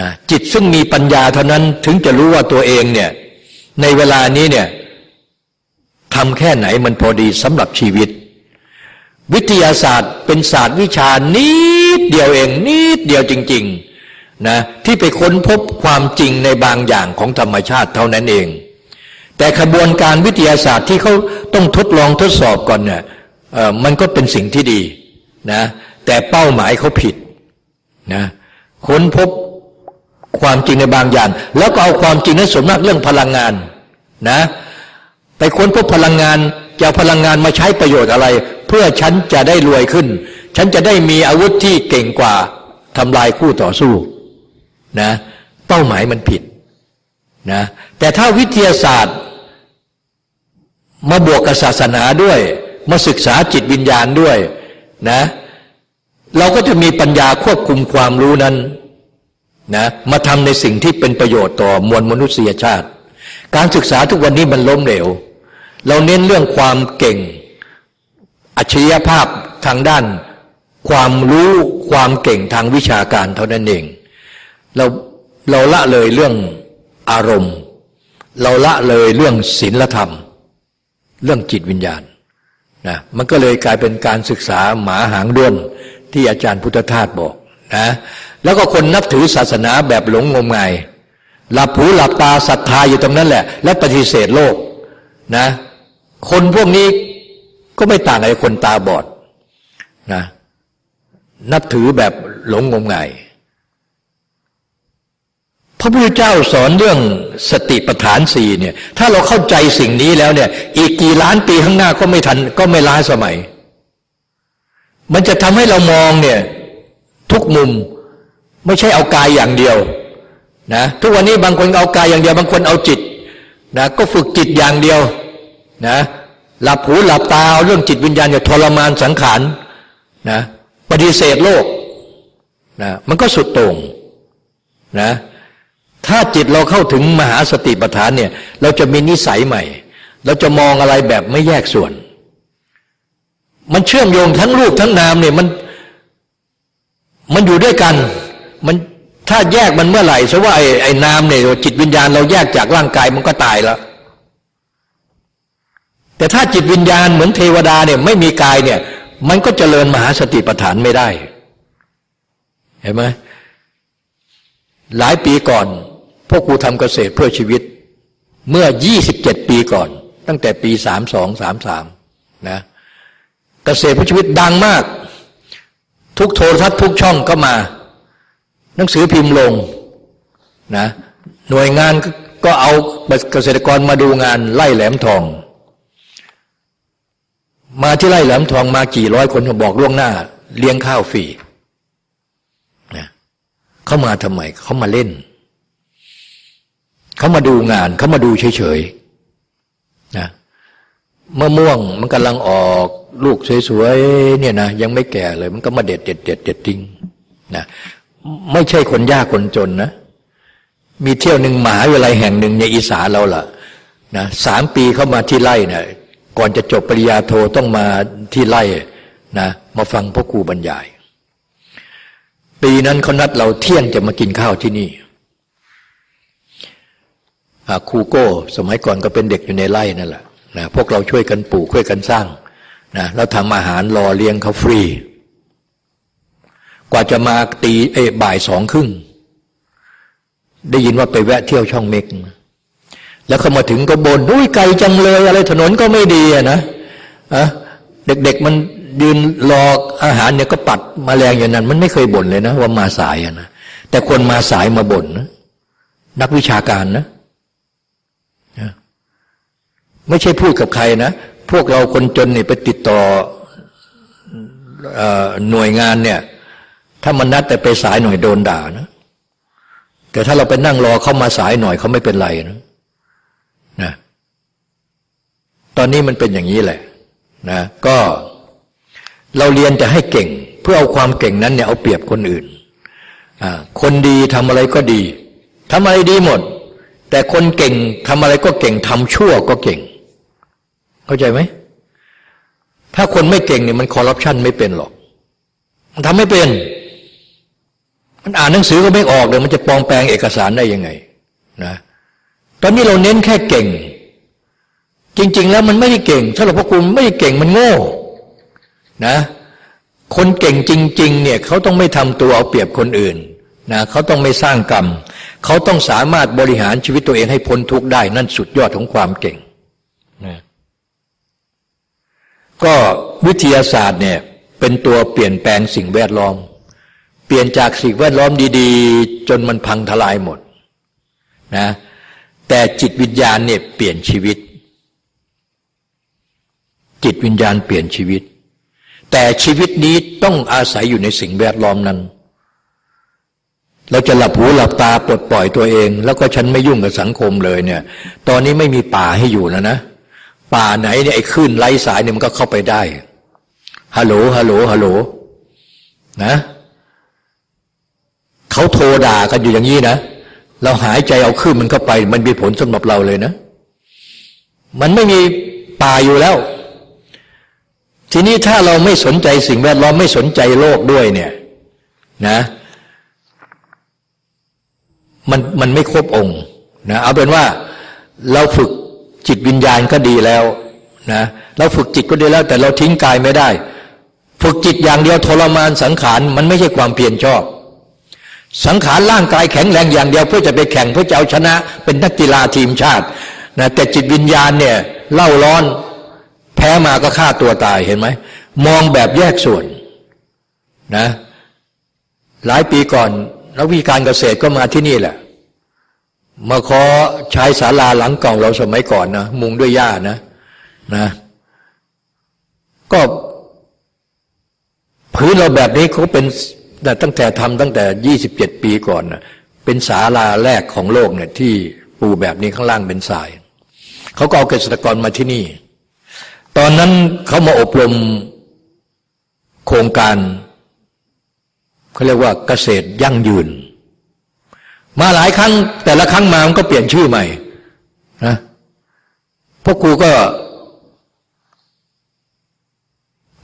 นะจิตซึ่งมีปัญญาเท่านั้นถึงจะรู้ว่าตัวเองเนี่ยในเวลานี้เนี่ยทำแค่ไหนมันพอดีสำหรับชีวิต วิทยาศาสตร์เป็นศาสตร์วิชานิดเดียวเองนิดเดียวจริงๆนะที่ไปค้นพบความจริงในบางอย่างของธรรมชาติเท่านั้นเอง แต่ขบวนการวิทยาศาสตร์ที่เขา ต้องทดลองทดสอบก่อนเนี่ยมันก็เป็นสิ่งที่ดีนะแต่เป้าหมายเขาผิดนะค้นพบความจริงในบางอย่าง แล้วก็เอาความจริงนั้นสมนักเรื่องพลังงานนะไปค้นพบพลังงานจะพลังงานมาใช้ประโยชน์อะไร เพื่อฉันจะได้รวยขึ้น ฉันจะได้มีอาวุธที่เก่งกว่าทำลายคู่ต่อสู้นะเป้าหมายมันผิดนะแต่ถ้าวิทยาศาสตร์ มาบวกกับศาสนาด้วย มาศึกษาจิตวิญญาณด้วยนะ เราก็จะมีปัญญาควบคุมความรู้นั้นนะมาทำในสิ่งที่เป็นประโยชน์ต่อมวลมนุษยชาติ การศึกษาทุกวันนี้มันล้มเหลว เราเน้นเรื่องความเก่ง อัจฉริยภาพทางด้าน ความรู้ความเก่งทางวิชาการเท่านั้นเอง เราเราละเลยเรื่องอารมณ์ เราละเลยเรื่องศีลธรรม เรื่องจิตวิญญาณนะมันก็เลยกลายเป็นการศึกษาหมาหางด้วนที่อาจารย์พุทธทาสบอกนะแล้วก็คนนับถือศาสนาแบบหลงงมงายหลับหูหลับตาศรัทธาอยู่ตรงนั้นแหละ และปฏิเสธโลกนะคนพวกนี้ก็ไม่ต่างอะไรคนตาบอดนะนับถือแบบหลงงมงาย พระพุทธเจ้าสอนเรื่องสติปัฏฐานสี่เนี่ยถ้าเราเข้าใจสิ่งนี้แล้วเนี่ย อีกกี่ล้านปีข้างหน้าก็ไม่ทันก็ไม่ล้าสมัย มันจะทำให้เรามองเนี่ยทุกมุมไม่ใช่เอากายอย่างเดียวนะทุกวันนี้บางคนเอากายอย่างเดียว บางคนเอาจิตนะก็ฝึกจิตอย่างเดียวนะหลับหูหลับตาเาเรื่องจิตวิญญาณอย่าทรมานสังขารนะปฏิเสธโลกนะมันก็สุดโต่งนะ ถ้าจิตเราเข้าถึงมหาสติปัฏฐานเนี่ย เราจะมีนิสัยใหม่ เราจะมองอะไรแบบไม่แยกส่วน มันเชื่อมโยงทั้งรูปทั้งนามเนี่ยมันมันอยู่ด้วยกันมันถ้าแยกมันเมื่อไหร่ซะว่าไอ้ไอ้นามเนี่ยจิตวิญญาณเราแยกจากร่างกายมันก็ตายแล้ว แต่ถ้าจิตวิญญาณเหมือนเทวดาเนี่ยไม่มีกายเนี่ย มันก็เจริญมหาสติปัฏฐานไม่ได้ เห็นไหมหลายปีก่อน พวกครูทำเกษตรเพื่อชีวิต เมื่อยี่สิบเจ็ดปีก่อน ตั้งแต่ปีสามสองสามสามนะเกษตรเพื่อชีวิตดังมาก ทุกโทรทัศน์ทุกช่องก็มา หนังสือพิมพ์ลงนะหน่วยงานก็เอาเกษตรกรมาดูงานไล่แหลมทอง มาที่ไล่แหลมทองมากี่ร้อยคนบอกล่วงหน้า เลี้ยงข้าวฟรีนะเขามาทำไมเขามาเล่น เขามาดูงานเขามาดูเฉยๆนะมะม่วงมันกำลังออกลูกสวยๆเนี่ยนะยังไม่แก่เลย มันก็มาเด็ดเด็ดเด็ดเด็ดทิ้งนะไม่ใช่คนยากคนจนนะ มีเที่ยวหนึ่งหมหาวิทยาลัยแห่งหนึ่งในอีสานเราล่ะนะสามปีเข้ามาที่ไร่นะก่อนจะจบปริญญาโทต้องมาที่ไร่นะมาฟังพ่อครูบรรยาย ปีนั้นเขานัดเราเที่ยงจะมากินข้าวที่นี่ ครูโก้ สมัยก่อนก็เป็นเด็กอยู่ในไร่นั่นแหละนะพวกเราช่วยกันปลูกช่วยกันสร้างนะแล้วทำอาหารรอเลี้ยงเขาฟรี กว่าจะมาตีเอบ่ายสองครึ่ง ได้ยินว่าไปแวะเที่ยวช่องเมกแล้วเขามาถึงก็บน่นอุ้ยไกลจังเลยอะไรถนนก็ไม่ดีอะนะอะเด็กๆมันยืนรออาหารเนี่ยก็ปัดมาแรงอย่างนั้น มันไม่เคยบ่นเลยนะ ว่ามาสายอะนะแต่คนมาสายมาบ่นนะนักวิชาการนะ ไม่ใช่พูดกับใครนะ พวกเราคนจนนี่ไปติดต่อหน่วยงานเนี่ย ถ้ามันนัดแต่ไปสายหน่อยโดนด่านะ แต่ถ้าเราไปนั่งรอเขามาสายหน่อยเขาไม่เป็นไรนะนะ ตอนนี้มันเป็นอย่างนี้แหละนะก็เราเรียนจะให้เก่ง เพื่อเอาความเก่งนั้นเนี่ยเอาเปรียบคนอื่น คนดีทำอะไรก็ดีทำอะไรดีหมด แต่คนเก่งทำอะไรก็เก่งทำชั่วก็เก่ง เข้าใจไหม ถ้าคนไม่เก่งเนี่ยมันคอร์รัปชันไม่เป็นหรอก มันทำไม่เป็น มันอ่านหนังสือก็ไม่ออกเลยมันจะปลอมแปลงเอกสารได้ยังไงนะตอนนี้เราเน้นแค่เก่ง จริง ๆ แล้วมันไม่ได้เก่งถ้าเราพระคุณไม่ได้เก่งมันโง่ นะ คนเก่งจริง ๆ เนี่ยเขาต้องไม่ทำตัวเอาเปรียบคนอื่นนะเขาต้องไม่สร้างกรรม เขาต้องสามารถบริหารชีวิตตัวเองให้พ้นทุกข์ได้ นั่นสุดยอดของความเก่งนะ ก็วิทยาศาสตร์เนี่ยเป็นตัวเปลี่ยนแปลงสิ่งแวดล้อม เปลี่ยนจากสิ่งแวดล้อมดีๆ จนมันพังทลายหมดนะแต่จิตวิญญาณเนี่ยเปลี่ยนชีวิต จิตวิญญาณเปลี่ยนชีวิต แต่ชีวิตนี้ต้องอาศัยอยู่ในสิ่งแวดล้อมนั้น เราจะหลับหูหลับตาปลดปล่อยตัวเอง แล้วก็ฉันไม่ยุ่งกับสังคมเลยเนี่ย ตอนนี้ไม่มีป่าให้อยู่แล้วนะ ป่าไหนเนี่ยไอ้คลื่นไร้สายเนี่ยมันก็เข้าไปได้ฮัลโหลฮัลโหลฮัลโหลนะเขาโทรด่ากันอยู่อย่างนี้นะเราหายใจเอาขึ้นมันเข้าไป มันมีผลสำหรับเราเลยนะ มันไม่มีป่าอยู่แล้ว ทีนี้ถ้าเราไม่สนใจสิ่งแวดล้อมไม่สนใจโลกด้วยเนี่ยนะมันมันไม่ครบองค์นะเอาเป็นว่าเราฝึก จิตวิญญาณก็ดีแล้วนะเราฝึกจิตก็ดีแล้ว แต่เราทิ้งกายไม่ได้ ฝึกจิตอย่างเดียวทรมานสังขารมันไม่ใช่ความเพียรชอบ สังขารร่างกายแข็งแรงอย่างเดียวเพื่อจะไปแข่งเพื่อจะเอาชนะ เป็นนักกีฬาทีมชาตินะแต่จิตวิญญาณเนี่ยเล่าร้อนแพ้มาก็ฆ่าตัวตายเห็นไหมมองแบบแยกส่วนนะหลายปีก่อนนักวิการเกษตรก็มาที่นี่แหละ มาขอใช้ศาลาหลังเก่าเราสมัยก่อนนะมุงด้วยหญ้านะนะ ก็พื้นเราแบบนี้เขาเป็นตั้งแต่ทำตั้งแต่ยี่สิบเจ็ดปีก่อนนะเป็นศาลาแรกของโลกเนี่ยที่ปูแบบนี้ข้างล่างเป็นทรายเขาก็เอาเกษตรกรมาที่นี่ ตอนนั้นเขามาอบรมโครงการเขาเรียกว่าเกษตรยั่งยืน มาหลายครั้ง แต่ละครั้งมามันก็เปลี่ยนชื่อใหม่นะพวกครูก็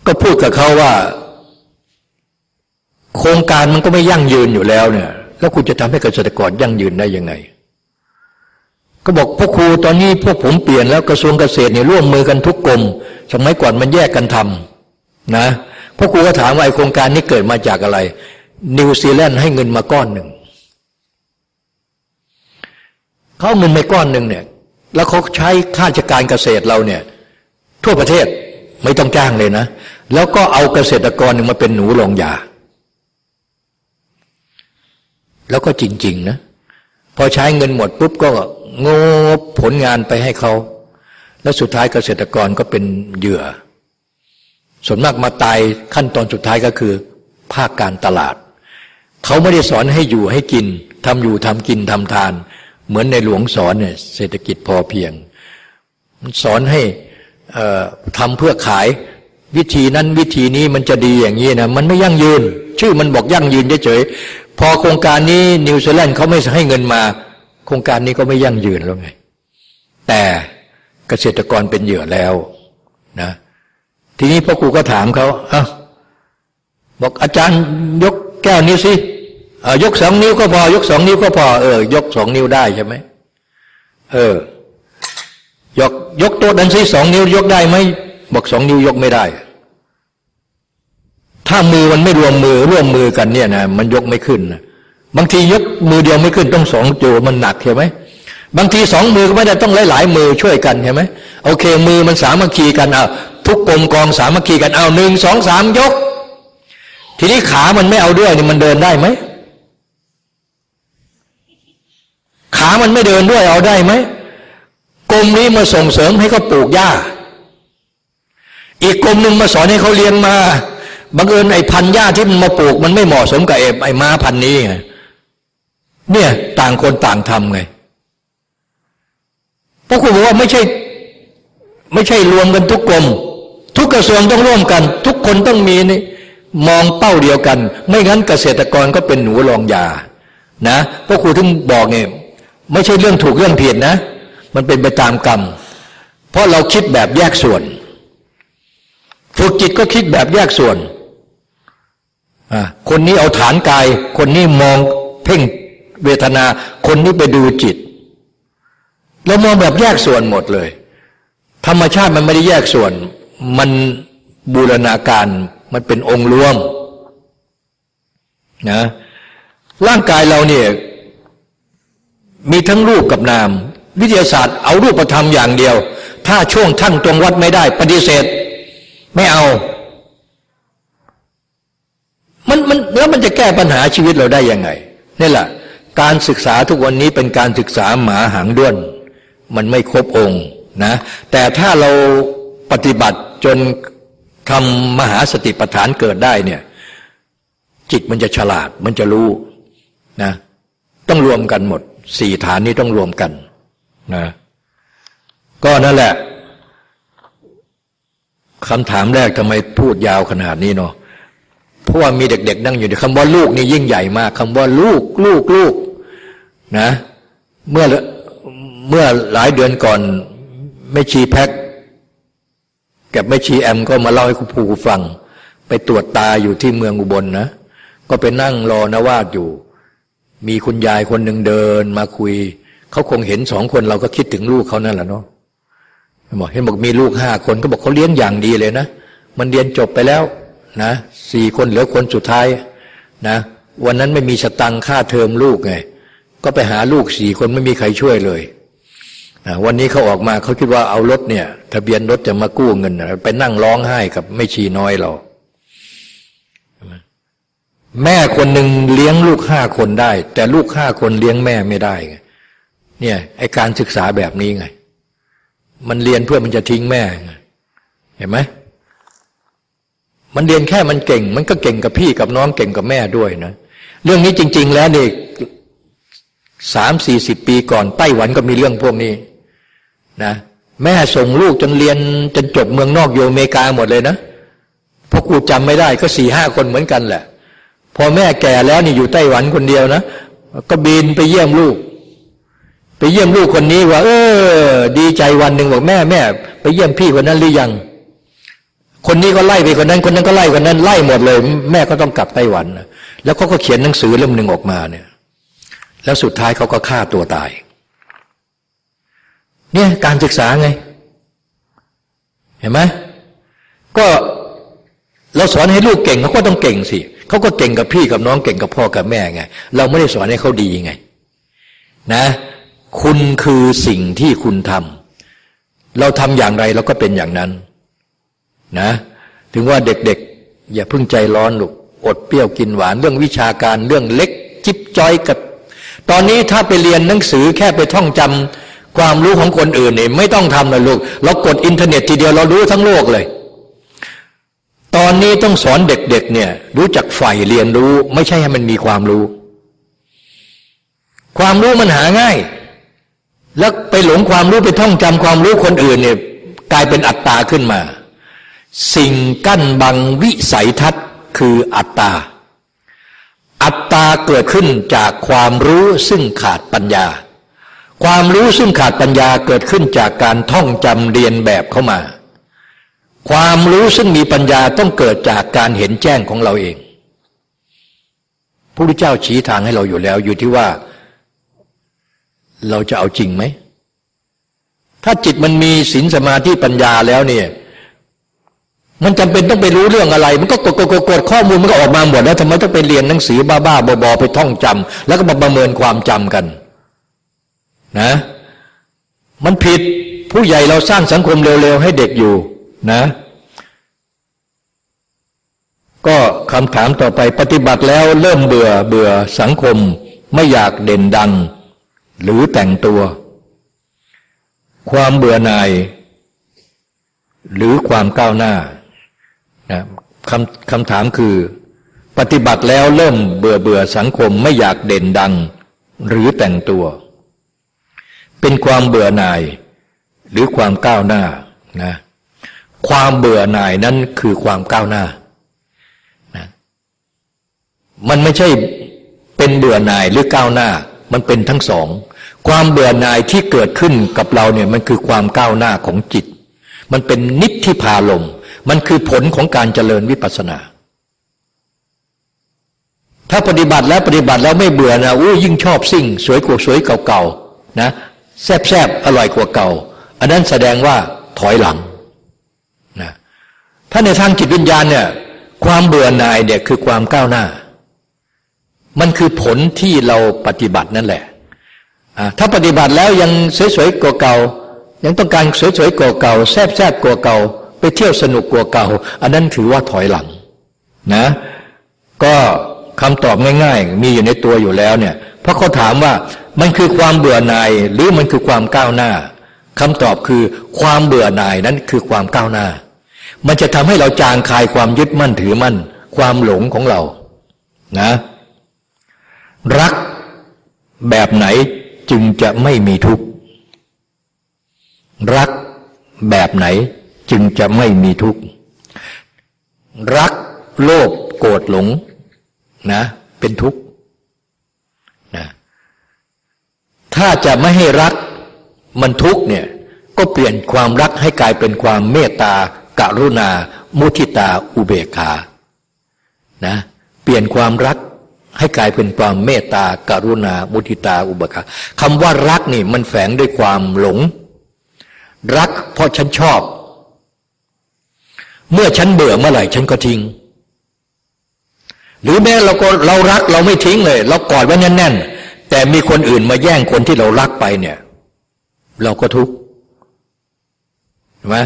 ก็พูดกับเขาว่า โครงการมันก็ไม่ยั่งยืนอยู่แล้วเนี่ย แล้วคุณจะทำให้เกษตรกรยั่งยืนได้ยังไง ก็บอกพวกครูตอนนี้พวกผมเปลี่ยนแล้วกระทรวงเกษตรเนี่ยร่วมมือกันทุกกรมสมัยก่อนมันแยกกันทำนะพวกครูก็ถามว่าไอโครงการนี้เกิดมาจากอะไร นิวซีแลนด์ให้เงินมาก้อนหนึ่ง เขาเงินไปก้อนหนึ่งเนี่ย แล้วเขาใช้ข้าราชการเกษตรเราเนี่ย ทั่วประเทศไม่ต้องจ้างเลยนะ แล้วก็เอาเกษตรกรมาเป็นหนูลงยา แล้วก็จริง ๆ นะ พอใช้เงินหมดปุ๊บก็งบผลงานไปให้เขา แล้วสุดท้ายเกษตรกรก็เป็นเหยื่อ ส่วนมากมาตายขั้นตอนสุดท้ายก็คือ ภาคการตลาด เขาไม่ได้สอนให้อยู่ให้กินทำอยู่ทำกินทำทาน เหมือนในหลวงสอนเนี่ยเศรษฐกิจพอเพียง สอนให้ทำเพื่อขายวิธีนั้นวิธีนี้มันจะดีอย่างนี้นะมันไม่ยั่งยืน ชื่อมันบอกยั่งยืนเฉยๆพอโครงการนี้นิวซีแลนด์เขาไม่ให้เงินมา โครงการนี้ก็ไม่ยั่งยืนแล้วไง แต่เกษตรกรเป็นเหยื่อแล้วนะ ทีนี้พ่อครูก็ถามเขาอะบอกอาจารย์ยกแก้วนี้สิ ยกสองนิ้วก็พอ ยกสองนิ้วก็พอเออยกสองนิ้วได้ใช่ไหมเออ ยกยกตัวดันซีสองนิ้วยกได้ไหมบอกสองนิ้วยกไม่ได้ ถ้ามือมันไม่รวมมือร่วมมือกันเนี่ยนะมันยกไม่ขึ้นนะบางทียกมือเดียวไม่ขึ้นต้องสองโจมันหนักใช่ไหมบางทีสองมือก็ไม่ได้ต้องหลายๆมือช่วยกันใช่ไหมโอเค มือมันสามัคคีกันเอาทุกกลมกองสามัคคีกันเอาหนึ่งสองสามยก ทีนี้ขามันไม่เอาด้วยนี่มันเดินได้ไหม ขามันไม่เดินด้วยเอาได้ไหมกรมนี้มาส่งเสริมให้เขาปลูกหญ้า อีกกรมหนึ่งมาสอนให้เขาเลี้ยงมาบังเอิญไอ้พันหญ้าที่มันมาปลูก มันไม่เหมาะสมกับไอ้ม้าพันนี้ไงเนี่ยต่างคนต่างทำไงพราะคุณบอกว่าไม่ใช่ ไม่ใช่รวมกันทุกกรมทุกกระทรวงต้องร่วมกัน ทุกคนต้องมีนี่มองเป้าเดียวกัน ไม่งั้นเกษตรกรก็เป็นหนูรองยานะพราะครูถึงบอกเนี่ย ไม่ใช่เรื่องถูกเรื่องผิดนะ มันเป็นไปตามกรรม เพราะเราคิดแบบแยกส่วน ฝึกจิตก็คิดแบบแยกส่วน คนนี้เอาฐานกาย คนนี้มองเพ่งเวทนา คนนี้ไปดูจิต เรามองแบบแยกส่วนหมดเลย ธรรมชาติมันไม่ได้แยกส่วน มันบูรณาการ มันเป็นองค์รวมนะร่างกายเราเนี่ย มีทั้งรูปกับนาม วิทยาศาสตร์เอารูปธรรมอย่างเดียว ถ้าช่วงท่านตรงวัดไม่ได้ ปฏิเสธ ไม่เอา มันมันแล้วมันจะแก้ปัญหาชีวิตเราได้ยังไงนี่แหละการศึกษาทุกวันนี้เป็นการศึกษาหมาหางด้วน มันไม่ครบองค์นะแต่ถ้าเราปฏิบัติจนทำมหาสติปัฏฐานเกิดได้เนี่ย จิตมันจะฉลาดมันจะรู้นะต้องรวมกันหมด สี่ฐานนี้ต้องรวมกันนะก็นั่นแหละคำถามแรกทำไมพูดยาวขนาดนี้เนาะเพราะว่ามีเด็ก ๆ นั่งอยู่คำว่าลูกนี่ยิ่งใหญ่มากคำว่าลูก ลูกลูกนะ เมื่อเมื่อหลายเดือนก่อนไม่ชีแพ็กกับไม่ชีแอมก็มาเล่าให้คุณผู้ฟัง ไปตรวจตาอยู่ที่เมืองอุบลนนะก็ไปนั่งรอนวาดอยู่ มีคุณยายคนหนึ่งเดินมาคุย เขาคงเห็นสองคนเราก็คิดถึงลูกเขานั่นแหละเนาะบอกเห็นบอกมีลูกห้าคนก็บอกเขาเลี้ยงอย่างดีเลยนะ มันเรียนจบไปแล้วนะสี่คนเหลือคนสุดท้ายนะ วันนั้นไม่มีสตังค่าเทอมลูกไง ก็ไปหาลูกสี่คนไม่มีใครช่วยเลยวันนี้เขาออกมาเขาคิดว่าเอารถเนี่ย ทะเบียนรถจะมากู้เงินไปนั่งร้องไห้กับไม่ชีน้อยเรา แม่คนหนึ่งเลี้ยงลูกห้าคนได้ แต่ลูกห้าคนเลี้ยงแม่ไม่ได้ไงเนี่ยไอการศึกษาแบบนี้ไง มันเรียนเพื่อมันจะทิ้งแม่ไงเห็นไหมมันเรียนแค่มันเก่ง มันก็เก่งกับพี่กับน้องเก่งกับแม่ด้วยนะ เรื่องนี้จริง ๆ แล้วเนี่สามสี่สิบปีก่อนไต้หวันก็มีเรื่องพวกนี้นะแม่ส่งลูกจนเรียนจนจบเมืองนอกโยอเมริกาหมดเลยนะเพราะกูจำไม่ได้ก็สี่ห้าคนเหมือนกันแหละ พอแม่แก่แล้วนี่อยู่ไต้หวันคนเดียวนะก็บินไปเยี่ยมลูก ไปเยี่ยมลูกคนนี้ว่า เออ ดีใจวันหนึ่งบอกแม่แม่ ไปเยี่ยมพี่คนนั้นหรือยัง คนนี้ก็ไล่ไปคนนั้น คนนั้นก็ไล่คนนั้นไล่หมดเลย แม่ก็ต้องกลับไต้หวันแล้วเขาก็เขียนหนังสือเล่มหนึ่งออกมาเนี่ย แล้วสุดท้ายเขาก็ฆ่าตัวตาย เนี่ยการศึกษาไง เห็นไหมก็เราสอนให้ลูกเก่งเขาก็ต้องเก่งสิเขาก็เก่งกับพี่กับน้องเก่งกับพ่อกับแม่ไง เราไม่ได้สอนให้เขาดีไง นะ คุณคือสิ่งที่คุณทำเราทำอย่างไรเราก็เป็นอย่างนั้น นะ ถึงว่าเด็กๆ อย่าเพิ่งใจร้อนลูกอดเปรี้ยวกินหวานเรื่องวิชาการเรื่องเล็ก จิบจอยกับ ตอนนี้ถ้าไปเรียนหนังสือแค่ไปท่องจำความรู้ของคนอื่นเนี่ยไม่ต้องทำเลยลูก เรากดอินเทอร์เน็ตทีเดียวเรารู้ทั้งโลกเลย ตอนนี้ต้องสอนเด็กๆเนี่ยรู้จักใฝ่เรียนรู้ ไม่ใช่ให้มันมีความรู้ ความรู้มันหาง่าย แล้วไปหลงความรู้ไปท่องจำความรู้คนอื่นเนี่ยกลายเป็นอัตตาขึ้นมา สิ่งกั้นบังวิสัยทัศน์คืออัตตา อัตตาเกิดขึ้นจากความรู้ซึ่งขาดปัญญา ความรู้ซึ่งขาดปัญญาเกิดขึ้นจากการท่องจำเรียนแบบเข้ามา ความรู้ซึ่งมีปัญญาต้องเกิดจากการเห็นแจ้งของเราเองพระพุทธเจ้าชี้ทางให้เราอยู่แล้ว อยู่ที่ว่า เราจะเอาจริงไหม ถ้าจิตมันมีศีลสมาธิปัญญาแล้วเนี่ย มันจำเป็นต้องไปรู้เรื่องอะไร มันก็กดกดกดข้อมูลมันก็ออกมาหมดแล้วทำไมต้องไปเรียนหนังสือบ้าๆบอๆไปท่องจำแล้วก็มาประเมินความจำกัน นะ มันผิดผู้ใหญ่เราสร้างสังคมเร็วๆให้เด็กอยู่ นะก็คำถามต่อไปปฏิบัติแล้วเริ่มเบื่อเบื่อสังคมไม่อยากเด่นดัง หรือแต่งตัว ความเบื่อหน่าย หรือความก้าวหน้านะคำคำถามคือ ปฏิบัติแล้วเริ่มเบื่อเบื่อสังคมไม่อยากเด่นดัง หรือแต่งตัว เป็นความเบื่อหน่าย หรือความก้าวหน้านะ ความเบื่อหน่ายนั้นคือความก้าวหน้านะมันไม่ใช่เป็นเบื่อหน่ายหรือก้าวหน้า มันเป็นทั้งสอง ความเบื่อหน่ายที่เกิดขึ้นกับเราเนี่ยมันคือความก้าวหน้าของจิต มันเป็นนิพที่พาลมมันคือผลของการเจริญวิปัสสนา ถ้าปฏิบัติแล้วปฏิบัติแล้วไม่เบื่อนะอู้ยิ่งชอบสิ่ง สวยกว่าสวยเก่าๆนะแซบๆอร่อยกว่าเก่า อันนั้นแสดงว่าถอยหลัง ถ้าในทางจิตวิญญาณเนี่ยความเบื่อหน่ายเนี่ยคือความก้าวหน้า มันคือผลที่เราปฏิบัตินั่นแหละถ้าปฏิบัติแล้วยังสวยๆกว่าเก่า ยังต้องการสวยๆกว่าเก่าแซ่บๆกว่าเก่า ไปเที่ยวสนุกกว่าเก่า อันนั้นถือว่าถอยหลังนะ ก็คำตอบง่ายๆ มีอยู่ในตัวอยู่แล้วเนี่ย เพราะเขาถามว่ามันคือความเบื่อหน่ายหรือมันคือความก้าวหน้าคำตอบคือความเบื่อหน่ายนั้นคือความก้าวหน้า มันจะทำให้เราจางคายความยึดมั่นถือมั่น ความหลงของเรานะ รักแบบไหนจึงจะไม่มีทุกข์ รักแบบไหนจึงจะไม่มีทุกข์ รักโลภโกรธหลงนะ เป็นทุกข์นะถ้าจะไม่ให้รักมันทุกข์เนี่ยก็เปลี่ยนความรักให้กลายเป็นความเมตตา กรุณา มุทิตาอุเบกขานะเปลี่ยนความรักให้กลายเป็นความเมตตาการุณา มุทิตาอุเบกขาคำว่ารักนี่มันแฝงด้วยความหลง รักเพราะฉันชอบ เมื่อฉันเบื่อเมื่อไหร่ฉันก็ทิ้ง หรือแม้เราก็เรารักเราไม่ทิ้งเลย เรากอดไว้แน่นๆแต่มีคนอื่นมาแย่งคนที่เรารักไปเนี่ย เราก็ทุกข์ใช่ไหม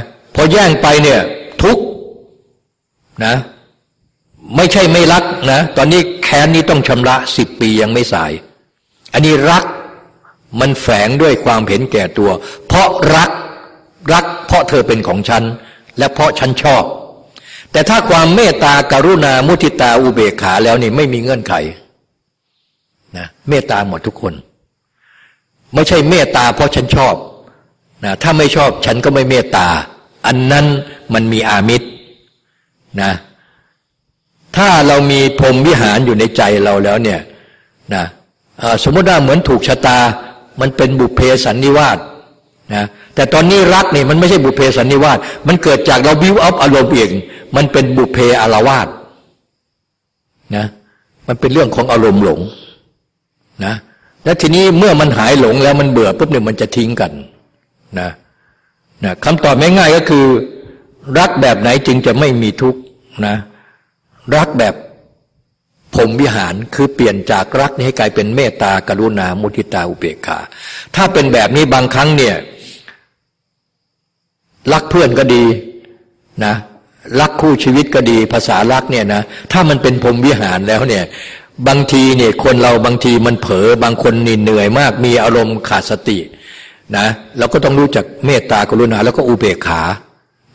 อแย่งไปเนี่ยทุกนะไม่ใช่ไม่รักนะตอนนี้แค้นนี้ต้องชำระสิบปียังไม่สาย อันนี้รักมันแฝงด้วยความเห็นแก่ตัว เพราะรักรักเพราะเธอเป็นของฉัน และเพราะฉันชอบ แต่ถ้าความเมตตากรุณามุทิตาอุเบกขาแล้วนี่ไม่มีเงื่อนไขนะเมตตาหมดทุกคน ไม่ใช่เมตตาเพราะฉันชอบนะถ้าไม่ชอบฉันก็ไม่เมตตา อันนั้นมันมีอามิตรนะถ้าเรามีพรมวิหารอยู่ในใจเราแล้วเนี่ยนะสมมติว่าเหมือนถูกชะตา มันเป็นบุพเพสันนิวาสนะแต่ตอนนี้รักนี่มันไม่ใช่บุพเพสันนิวาสมันเกิดจากเราบิวอัพอารมณ์เองมันเป็นบุพเพอารวาสนะมันเป็นเรื่องของอารมณ์หลงนะและทีนี้เมื่อมันหายหลงแล้วมันเบื่อปุ๊บเนี่ยมันจะทิ้งกันนะ นะคำตอบง่ายๆก็คือ รักแบบไหนจึงจะไม่มีทุกข์นะรักแบบผมวิหารคือเปลี่ยนจากรักนี้ให้กลายเป็นเมตตากรุณามุทิตาอุเบกขา ถ้าเป็นแบบนี้บางครั้งเนี่ยรักเพื่อนก็ดีนะรักคู่ชีวิตก็ดี ภาษารักเนี่ยนะถ้ามันเป็นพรมวิหารแล้วเนี่ยบางทีเนี่ยคนเราบางทีมันเผลอบางคนนี่เหนื่อยมากมีอารมณ์ขาดสติ นะเราก็ต้องรู้จักเมตตากรุณาแล้วก็อุเบกขา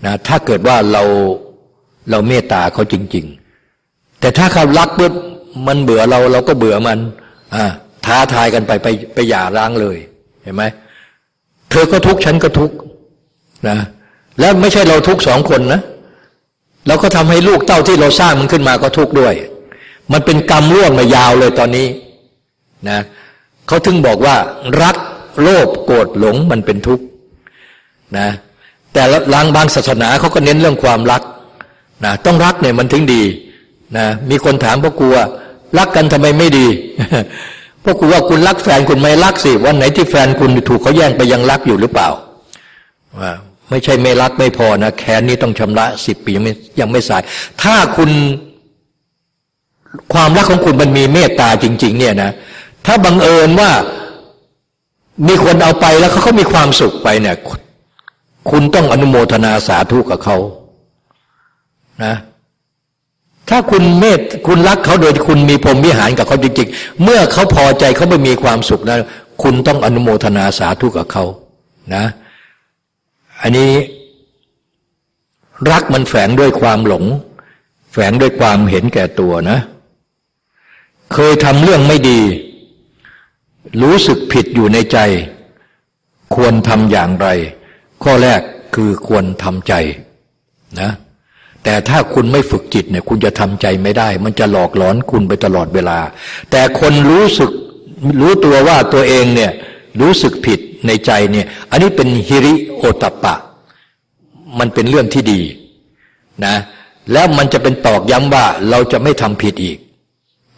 นะถ้าเกิดว่าเราเราเมตตาเขาจริง ๆ แต่ถ้าเขารักปุ๊บมันเบื่อเราเราก็เบื่อมันอ่าท้าทายกันไปไปไปหย่าร้างเลยเห็นไหมเธอก็ทุกข์ฉันก็ทุกข์นะแล้วไม่ใช่เราทุกข์สองคนนะเราก็ทำให้ลูกเต้าที่เราสร้างมันขึ้นมาก็ทุกข์ด้วย มันเป็นกรรมร่วงมายาวเลยตอนนี้นะเขาถึงบอกว่ารัก โลภโกรธหลงมันเป็นทุกข์นะแต่ลางบางศาสนาเขาก็เน้นเรื่องความรักนะต้องรักเนี่ยมันถึงดีนะมีคนถามพ่อครูว่ารักกันทำไมไม่ดีพ่อครูว่าคุณรักแฟนคุณไม่รักสิวันไหนที่แฟนคุณถูกเขาแย่งไปยังรักอยู่หรือเปล่าว่าไม่ใช่ไม่รักไม่พอนะแค้นนี้ต้องชำระสิบปียังไม่ยังไม่สาย ถ้าคุณความรักของคุณมันมีเมตตาจริง ๆ เนี่ยนะถ้าบังเอิญว่า มีคนเอาไปแล้วเขาเขามีความสุขไปเนี่ยคุณต้องอนุโมทนาสาธุกับเขานะถ้าคุณเมตคุณรักเขาโดยคุณมีพรมวิหารกับเขาจริงๆ เมื่อเขาพอใจเขาไม่มีความสุขนะคุณต้องอนุโมทนาสาธุกับเขานะ อันนี้รักมันแฝงด้วยความหลง แฝงด้วยความเห็นแก่ตัวนะ เคยทำเรื่องไม่ดี รู้สึกผิดอยู่ในใจ ควรทำอย่างไร ข้อแรกคือควรทำใจนะแต่ถ้าคุณไม่ฝึกจิตเนี่ยคุณจะทำใจไม่ได้ มันจะหลอกหลอนคุณไปตลอดเวลา แต่คนรู้สึกรู้ตัวว่าตัวเองเนี่ยรู้สึกผิดในใจเนี่ย อันนี้เป็นฮิริโอตปะ มันเป็นเรื่องที่ดีนะ แล้วมันจะเป็นตอกย้ำว่าเราจะไม่ทำผิดอีก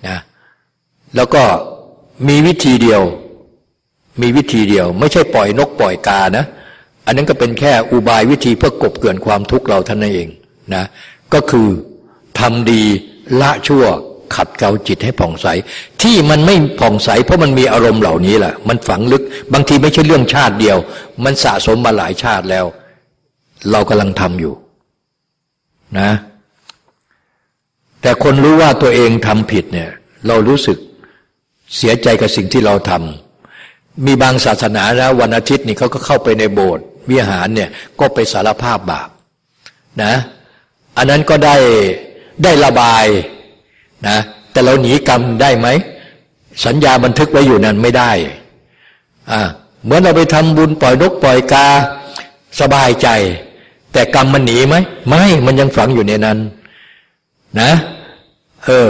นะ แล้วก็ มีวิธีเดียว มีวิธีเดียว ไม่ใช่ปล่อยนกปล่อยกานะ อันนั้นก็เป็นแค่อุบายวิธีเพื่อกบเกินความทุกข์เราท่านเองนะก็คือทำดีละชั่วขัดเกลาจิตให้ผ่องใส ที่มันไม่ผ่องใส เพราะมันมีอารมณ์เหล่านี้แหละมันฝังลึกบางทีไม่ใช่เรื่องชาติเดียว มันสะสมมาหลายชาติแล้ว เรากำลังทำอยู่นะ แต่คนรู้ว่าตัวเองทำผิดเนี่ย เรารู้สึก เสียใจกับสิ่งที่เราทำมีบางศาสนาแล้ววันอาทิตย์นี่เขาก็เข้าไปในโบสถ์วิหารเนี่ยก็ไปสารภาพบาปนะอันนั้นก็ได้ได้ระบายนะแต่เราหนีกรรมได้ไหม สัญญาบันทึกไว้อยู่นั้นไม่ได้อ่าเหมือนเราไปทำบุญปล่อยนกปล่อยกาสบายใจ แต่กรรมมันหนีไหม ไม่มันยังฝังอยู่ในนั้น นะ เออ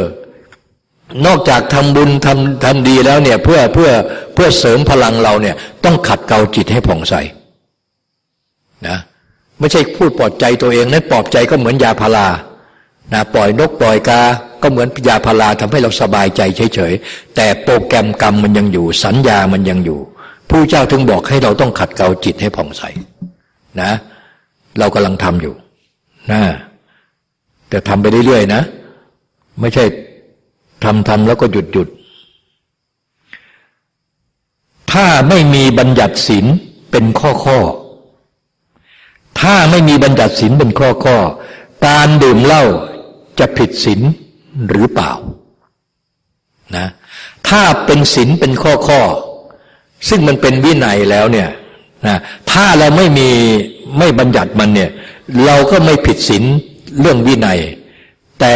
นอกจากทำบุญทำทำดีแล้วเนี่ยเพื่อเพื่อเพื่อเสริมพลังเราเนี่ยต้องขัดเกลาจิตให้ผ่องใสนะไม่ใช่พูดปลอบใจตัวเองนั้นปลอบใจก็เหมือนยาพารานะปล่อยนกปล่อยกา ก็เหมือนยาพาราทำให้เราสบายใจเฉยๆแต่โปรแกรมกรรมมันยังอยู่ สัญญามันยังอยู่ ผู้เจ้าถึงบอกให้เราต้องขัดเกลาจิตให้ผ่องใสนะ เรากำลังทำอยู่นะแต่ทำไปเรื่อยๆนะ ไม่ใช่ ทำทำแล้วก็หยุดหยุด ถ้าไม่มีบัญญัติศีลเป็นข้อข้อ ถ้าไม่มีบัญญัติศีลเป็นข้อข้อ การดื่มเหล้าจะผิดศีลหรือเปล่า นะ ถ้าเป็นศีลเป็นข้อข้อ ซึ่งมันเป็นวินัยแล้วเนี่ยนะถ้าเราไม่มีไม่บัญญัติมันเนี่ย เราก็ไม่ผิดศีลเรื่องวินัย แต่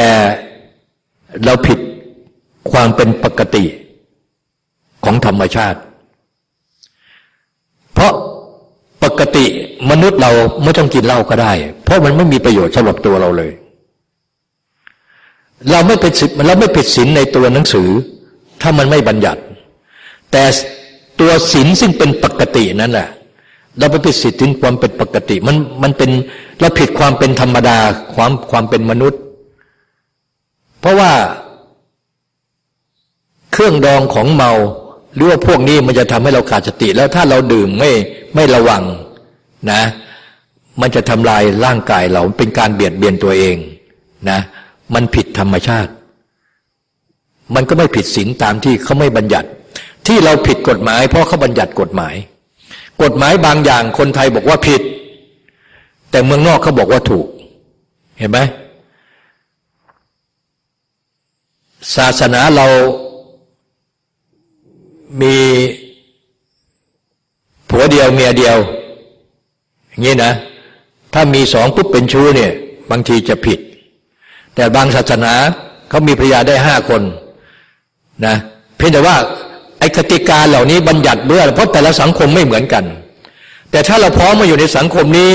เราผิด ความเป็นปกติของธรรมชาติ เพราะปกติมนุษย์เราไม่ต้องกินเหล้าก็ได้ เพราะมันไม่มีประโยชน์สำหรับตัวเราเลย เราไม่เป็นสิเราไม่ผิดศีลในตัวหนังสือ ถ้ามันไม่บัญญัติ แต่ตัวศีลซึ่งเป็นปกตินั่นแหละเราไปผิดศีลถึงความเป็นปกติ มันมันเป็นเราผิดความเป็นธรรมดาความความเป็นมนุษย์ เพราะว่า เครื่องดองของเมา หรือว่าพวกนี้มันจะทำให้เราขาดสติ แล้วถ้าเราดื่มไม่ไม่ระวังนะ มันจะทำลายร่างกายเราเป็นการเบียดเบียนตัวเองนะ มันผิดธรรมชาติ มันก็ไม่ผิดศีลตามที่เขาไม่บัญญัติ ที่เราผิดกฎหมาย เพราะเขาบัญญัติกฎหมาย กฎหมายบางอย่างคนไทยบอกว่าผิด แต่เมืองนอกเขาบอกว่าถูก เห็นไหมศาสนาเรา มีผัวเดียวเมียเดียว อย่างนี้นะ ถ้ามีสองปุ๊บเป็นชู้เนี่ย บางทีจะผิด แต่บางศาสนาเขามีภรรยาได้ห้าคนนะเพียงแต่ว่าไอ้กติกาเหล่านี้บัญญัติเบื่อเพราะแต่ละสังคมไม่เหมือนกัน แต่ถ้าเราพร้อมมาอยู่ในสังคมนี้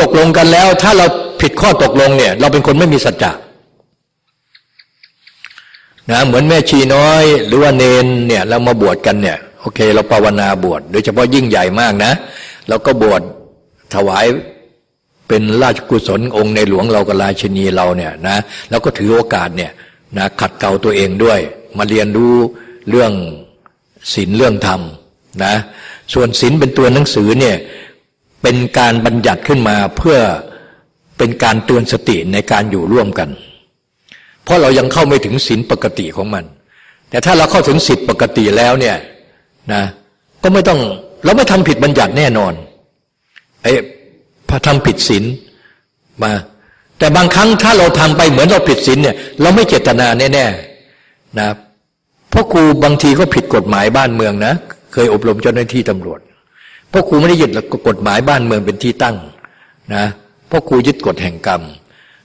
ตกลงกันแล้ว ถ้าเราผิดข้อตกลงเนี่ย เราเป็นคนไม่มีสัจจะ นะเหมือนแม่ชีน้อย หรือว่าเนนเนี่ยเรามาบวชกันเนี่ยโอเค เราภาวนาบวชโดยเฉพาะยิ่งใหญ่มากนะ เราก็บวชถวายเป็นราชกุศลองค์ในหลวงเรากับราชินีเราเนี่ยนะแล้วก็ถือโอกาสเนี่ยนะขัดเกลาตัวเองด้วย มาเรียนรู้เรื่องศีลเรื่องธรรมนะส่วนศีลเป็นตัวหนังสือเนี่ยเป็นการบัญญัติขึ้นมาเพื่อเป็นการเตือนสติในการอยู่ร่วมกัน เพราะเรายังเข้าไม่ถึงศีลปกติของมัน แต่ถ้าเราเข้าถึงศีลปกติแล้วเนี่ยนะก็ไม่ต้องเราไม่ทำผิดบัญญัติแน่นอนไอ้พอทำผิดศีลมา แต่บางครั้งถ้าเราทำไปเหมือนเราผิดศีลเนี่ยเราไม่เจตนาแน่ๆนะพราะครูบางทีก็ผิดกฎหมายบ้านเมืองนะ เคยอบรมเจ้าหน้าที่ตำรวจเพราะครูไม่ได้ยึดกฎหมายบ้านเมืองเป็นที่ตั้งนะเพราะครูยึดกฎแห่งกรรม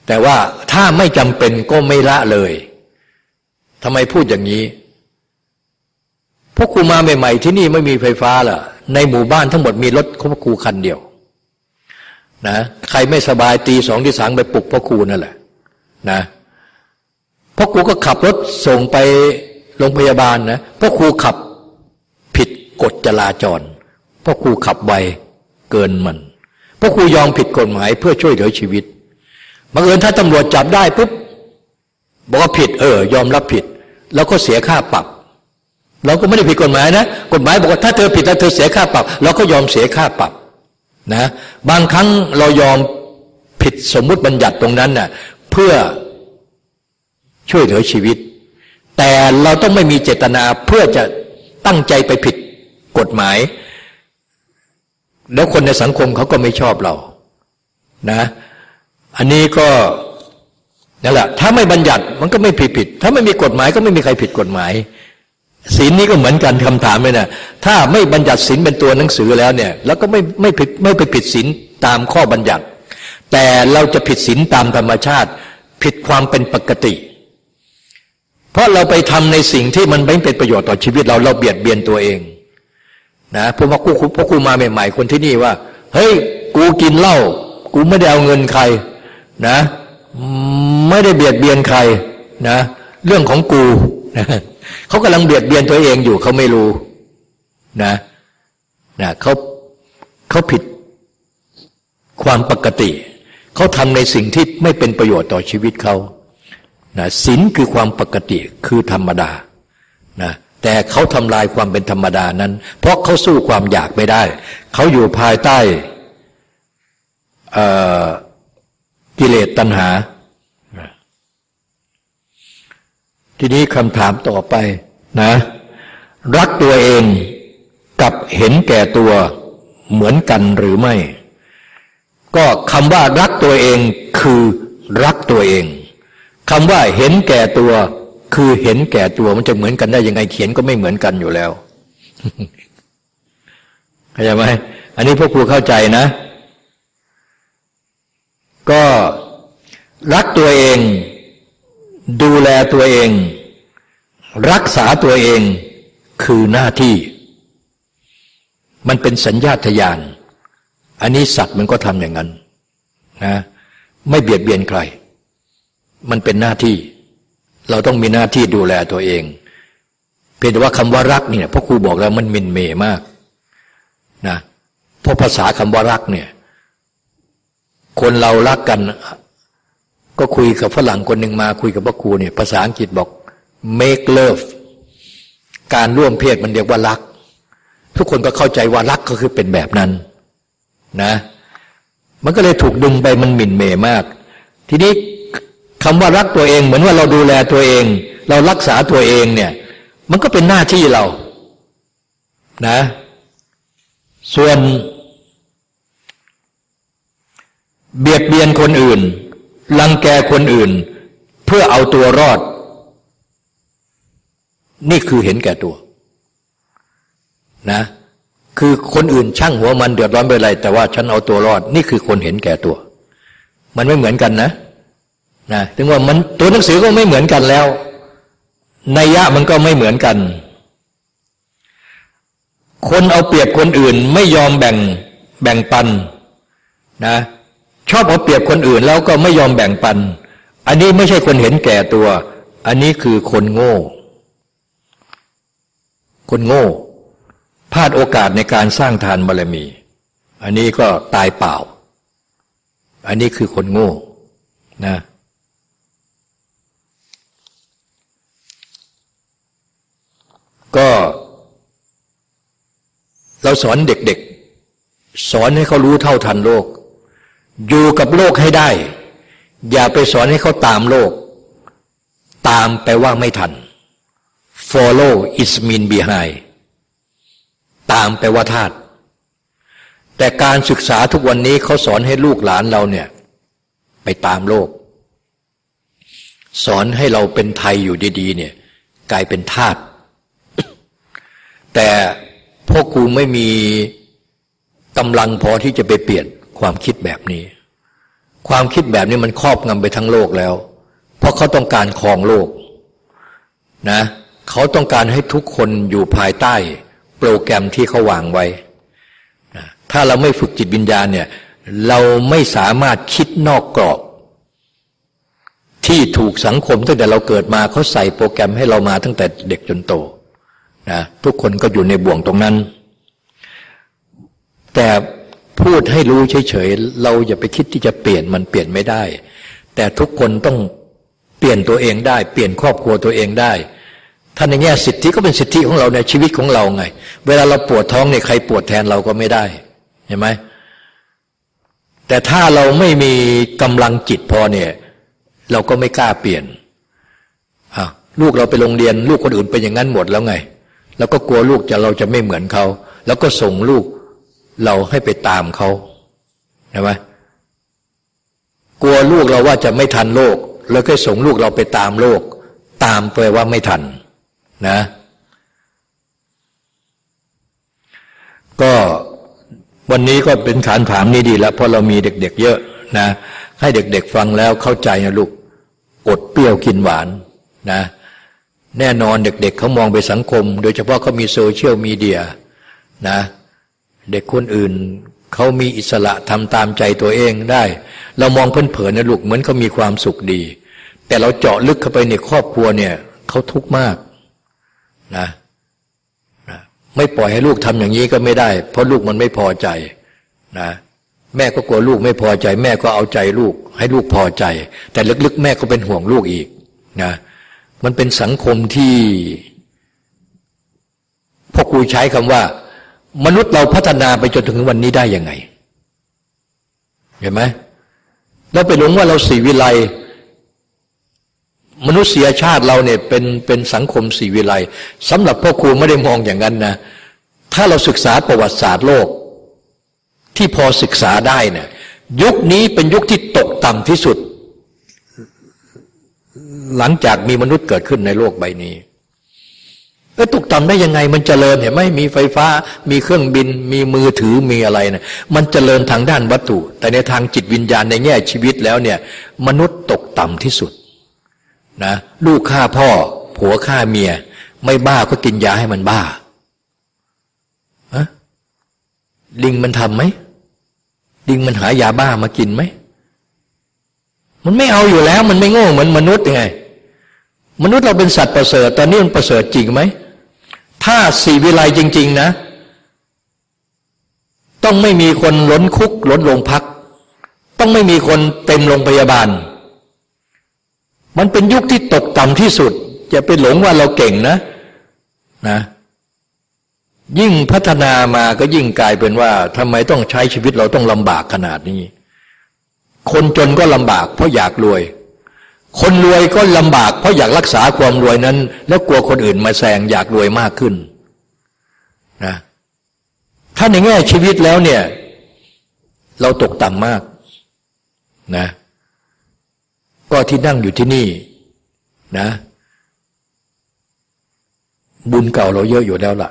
แต่ว่าถ้าไม่จำเป็นก็ไม่ละเลยทำไมพูดอย่างนี้พวกครูมาใหม่ๆ ที่นี่ไม่มีไฟฟ้าล่ะ ในหมู่บ้านทั้งหมดมีรถพวกครูคันเดียวนะใครไม่สบายตีสองที่สามไปปลุกพ่อครูนั่นแหละนะพ่อครูก็ขับรถส่งไปโรงพยาบาลนะพ่อครูขับผิดกฎจราจรพ่อครูขับไวเกินมันพ่อครูยอมผิดกฎหมายเพื่อช่วยเหลือชีวิต บังเอิญถ้าตำรวจจับได้ปุ๊บบอกว่าผิดเออยอมรับผิด แล้วก็เสียค่าปรับ เราก็ไม่ได้ผิดกฎหมายนะ กฎหมายบอกว่าถ้าเธอผิดแล้วเธอเสียค่าปรับ เราก็ยอมเสียค่าปรับนะบางครั้งเรายอมผิดสมมุติบัญญัติตรงนั้นน่ะเพื่อช่วยเหลือชีวิต แต่เราต้องไม่มีเจตนาเพื่อจะตั้งใจไปผิดกฎหมาย แล้วคนในสังคมเขาก็ไม่ชอบเรานะ อันนี้ก็นั่นแหละ ถ้าไม่บัญญัติมันก็ไม่ผิดผิด ถ้าไม่มีกฎหมายก็ไม่มีใครผิดกฎหมายศีลนี้ก็เหมือนกันคำถามเลยนะถ้าไม่บัญญัติศีลเป็นตัวหนังสือแล้วเนี่ย แล้วก็ไม่ไม่ผิดไม่ไปผิดศีลตามข้อบัญญัติ แต่เราจะผิดศีลตามธรรมชาติ ผิดความเป็นปกติ เพราะเราไปทำในสิ่งที่มันไม่เป็นประโยชน์ต่อชีวิตเราเราเบียดเบียนตัวเองนะพวกกูพวกกูมาใหม่ ๆ คนที่นี่ว่า เฮ้ย กูกินเหล้ากูไม่ได้เอาเงินใคร นะ ไม่ได้เบียดเบียนใครนะ เรื่องของกูนะเขากำลังเบียดเบียนตัวเองอยู่เขาไม่รู้นะนะเขาเขาผิดความปกติ เขาทำในสิ่งที่ไม่เป็นประโยชน์ต่อชีวิตเขานะศีลคือความปกติคือธรรมดานะแต่เขาทำลายความเป็นธรรมดานั้น เพราะเขาสู้ความอยากไม่ได้ เขาอยู่ภายใต้ กิเลสตัณหา ทีนี้คำถามต่อไปนะ รักตัวเองกับเห็นแก่ตัวเหมือนกันหรือไม่ ก็คำว่ารักตัวเองคือรักตัวเองคำว่าเห็นแก่ตัว คือเห็นแก่ตัวมันจะเหมือนกันได้ยังไงเขียนก็ไม่เหมือนกันอยู่แล้วเข้าใจไหมอันนี้พวกครูเข้าใจนะ ก็รักตัวเอง ดูแลตัวเอง รักษาตัวเองคือหน้าที่ มันเป็นสัญญาตญาณอันนี้สัตว์มันก็ทำอย่างนั้นนะไม่เบียดเบียนใคร มันเป็นหน้าที่ เราต้องมีหน้าที่ดูแลตัวเอง เพียงแต่ว่าคำว่ารักเนี่ยพ่อครูบอกแล้วมันมินเมมากนะเพราะภาษาคำว่ารักเนี่ย คนเรารักกัน ก็คุยกับฝรั่งคนหนึ่งมาคุยกับพ่อครูเนี่ยภาษาอังกฤษบอก make love การร่วมเพศมันเรียกว่ารัก ทุกคนก็เข้าใจว่ารักก็คือเป็นแบบนั้นนะ มันก็เลยถูกดึงไปมันหมิ่นเมมาก ทีนี้คำว่ารักตัวเอง เหมือนว่าเราดูแลตัวเอง เรารักษาตัวเองเนี่ย มันก็เป็นหน้าที่เรา นะ ส่วน เบียดเบียนคนอื่น ลังแกคนอื่น เพื่อเอาตัวรอด นี่คือเห็นแก่ตัว นะ คือคนอื่นช่างหัวมันเดือดร้อนไปอะไร แต่ว่าฉันเอาตัวรอด นี่คือคนเห็นแก่ตัว มันไม่เหมือนกันนะนะถึงว่ามันตัวหนังสือก็ไม่เหมือนกันแล้วนัยยะมันก็ไม่เหมือนกัน คนเอาเปรียบคนอื่นไม่ยอมแบ่งแบ่งปันนะ ชอบเอาเปรียบคนอื่นแล้วก็ไม่ยอมแบ่งปัน อันนี้ไม่ใช่คนเห็นแก่ตัว อันนี้คือคนโง่ คนโง่พลาดโอกาสในการสร้างทานบารมี อันนี้ก็ตายเปล่า อันนี้คือคนโง่นะก็เราสอนเด็กๆ สอนให้เขารู้เท่าทันโลก อยู่กับโลกให้ได้ อย่าไปสอนให้เขาตามโลก ตามแปลว่าไม่ทัน follow is mean behind ตามแปลว่าทาตแต่การศึกษาทุกวันนี้เขาสอนให้ลูกหลานเราเนี่ย ไปตามโลก สอนให้เราเป็นไทยอยู่ดี ๆ เนี่ย กลายเป็นทาตแต่พวกกูไม่มีกำลังพอที่จะไปเปลี่ยน ความคิดแบบนี้ ความคิดแบบนี้มันครอบงำไปทั้งโลกแล้ว เพราะเขาต้องการครองโลกนะเขาต้องการให้ทุกคนอยู่ภายใต้โปรแกรมที่เขาวางไว้นะถ้าเราไม่ฝึกจิตวิญญาณเนี่ยเราไม่สามารถคิดนอกกรอบ ที่ถูกสังคมตั้งแต่เราเกิดมาเขาใส่โปรแกรมให้เรามาตั้งแต่เด็กจนโตนะทุกคนก็อยู่ในบ่วงตรงนั้น แต่ พูดให้รู้เฉยๆ เราอย่าไปคิดที่จะเปลี่ยนมันเปลี่ยนไม่ได้ แต่ทุกคนต้องเปลี่ยนตัวเองได้ เปลี่ยนครอบครัวตัวเองได้ท่านในแง่สิทธิก็เป็นสิทธิของเราในชีวิตของเราไง เวลาเราปวดท้องเนี่ยใครปวดแทนเราก็ไม่ได้เห็นไหมแต่ถ้าเราไม่มีกำลังจิตพอเนี่ย เราก็ไม่กล้าเปลี่ยนลูกเราไปโรงเรียน ลูกคนอื่นเป็นอย่างนั้นหมดแล้วไง แล้วก็กลัวลูกจะเราจะไม่เหมือนเขา แล้วก็ส่งลูก เราให้ไปตามเขาใช่ไหมกลัวลูกเราว่าจะไม่ทันโลก แล้วก็ส่งลูกเราไปตามโลก ตามไปว่าไม่ทันนะ ก็วันนี้ก็เป็นฐานถามนี้ดีแล้วเพราะเรามีเด็กๆเยอะนะ ให้เด็กๆฟังแล้วเข้าใจนะลูกอดเปรี้ยวกินหวานนะ แน่นอนเด็กๆเเขามองไปสังคม โดยเฉพาะเขามีโซเชียลมีเดียนะ เด็กคนอื่นเขามีอิสระทำตามใจตัวเองได้ เรามองเพื่อนเผินนะลูกเหมือนเขามีความสุขดี แต่เราเจาะลึกเข้าไปในครอบครัวเนี่ยเขาทุกข์มากนะนะไม่ปล่อยให้ลูกทำอย่างนี้ก็ไม่ได้ เพราะลูกมันไม่พอใจนะแม่ก็กลัวลูกไม่พอใจ แม่ก็เอาใจลูก ให้ลูกพอใจ แต่ลึกๆ แม่ก็เป็นห่วงลูกอีกนะมันเป็นสังคมที่พ่อครูใช้คำว่า มนุษย์เราพัฒนาไปจนถึงวันนี้ได้ยังไง เห็นไหมเราไปหลงว่าเราสีวิไลมนุษยชาติเราเนี่ยเป็นเป็นสังคมสีวิไลสำหรับพ่อครูไม่ได้มองอย่างนั้นนะถ้าเราศึกษาประวัติศาสตร์โลก ที่พอศึกษาได้เนี่ยยุคนี้เป็นยุคที่ตกต่ำที่สุด หลังจากมีมนุษย์เกิดขึ้นในโลกใบนี้ เออตกต่ำได้ยังไงมันเจริญเห็นไหมมีไฟฟ้า มีเครื่องบิน มีมือถือมีอะไรนะมันเจริญทางด้านวัตถุ แต่ในทางจิตวิญญาณในแง่ชีวิตแล้วเนี่ย มนุษย์ตกต่ำที่สุดนะลูกฆ่าพ่อ ผัวฆ่าเมีย ไม่บ้าก็กินยาให้มันบ้าอะลิงมันทำไหมลิงมันหายาบ้ามากินไหมมันไม่เอาอยู่แล้ว มันไม่โง่เหมือนมนุษย์ไง มนุษย์เราเป็นสัตว์ประเสริฐตอนนี้มันประเสริฐจริงไหม ถ้าสี่วิไลจริง ๆ นะ ต้องไม่มีคนล้นคุกล้นโรงพัก ต้องไม่มีคนเต็มโรงพยาบาล มันเป็นยุคที่ตกต่ำที่สุดอย่าไปหลงว่าเราเก่งนะนะ ยิ่งพัฒนามาก็ยิ่งกลายเป็นว่าทำไมต้องใช้ชีวิตเราต้องลำบากขนาดนี้ คนจนก็ลำบากเพราะอยากรวย คนรวยก็ลำบาก เพราะอยากรักษาความรวยนั้น แล้วกลัวคนอื่นมาแซงอยากรวยมากขึ้นนะถ้าในแง่ชีวิตแล้วเนี่ย เราตกต่ำมากนะก็ที่นั่งอยู่ที่นี่นะ บุญเก่าเราเยอะอยู่แล้วล่ะ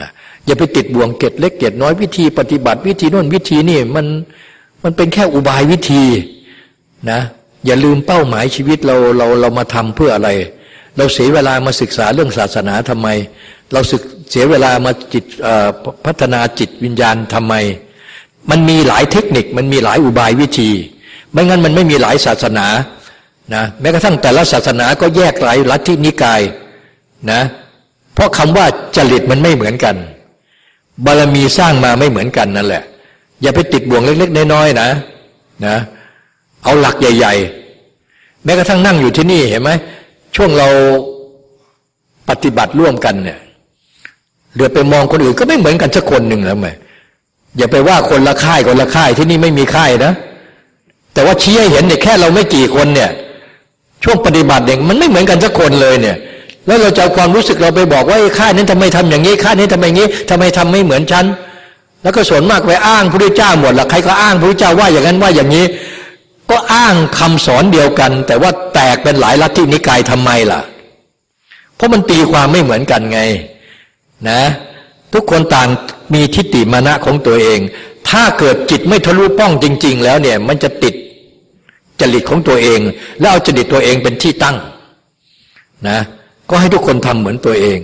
นะอย่าไปติดบ่วงเกตเล็กเกตน้อยวิธีปฏิบัติวิธีโน่นวิธีนี่มันมันเป็นแค่อุบายวิธีนะ อย่าลืมเป้าหมายชีวิตเราเราเรามาทำเพื่ออะไร เราเสียเวลามาศึกษาเรื่องศาสนาทำไม เราศึกเสียเวลามาจิตพัฒนาจิตวิญญาณทำไม มันมีหลายเทคนิคมันมีหลายอุบายวิธี ไม่งั้นมันไม่มีหลายศาสนานะแม้กระทั่งแต่ละศาสนาก็แยกหลายลัทธินิกายนะเพราะคำว่าจริตมันไม่เหมือนกัน บารมีสร้างมาไม่เหมือนกันนั่นแหละ อย่าไปติดบ่วงเล็ก ๆ น้อยๆนะนะ เอาหลักใหญ่ ๆ แม้กระทั่งนั่งอยู่ที่นี่เห็นไหมช่วงเราปฏิบัติร่วมกันเนี่ยเดือไปมองคนอื่นก็ไม่เหมือนกันสักคนหนึ่งแล้วไหมอย่าไปว่าคนละค่ายคนละค่ายที่นี่ไม่มีค่ายนะแต่ว่าชี้ให้เห็นเนี่ยแค่เราไม่กี่คนเนี่ย ช่วงปฏิบัติเด็กมันไม่เหมือนกันสักคนเลยเนี่ย แล้วเราจะเอาความรู้สึกเราไปบอกว่าไอ้ข้านี้ทำไมทำอย่างนี้ข้ายนี้ทำไมงี้ทำไมทำไม่เหมือนฉันแล้วก็ส่วนมากไปอ้างพระเจ้าหมดละใครก็อ้างพระเจ้าว่าอย่างนั้นว่าอย่างนี้ ก็อ้างคำสอนเดียวกัน แต่ว่าแตกเป็นหลายลัทธินิกายทำไมล่ะ เพราะมันตีความไม่เหมือนกันไงนะ ทุกคนต่างมีทิฏฐิมานะของตัวเอง ถ้าเกิดจิตไม่ทะลุป้องจริง ๆ แล้วเนี่ยมันจะติดจริตของตัวเอง แล้วเอาจริตตัวเองเป็นที่ตั้งนะก็ให้ทุกคนทำเหมือนตัวเอง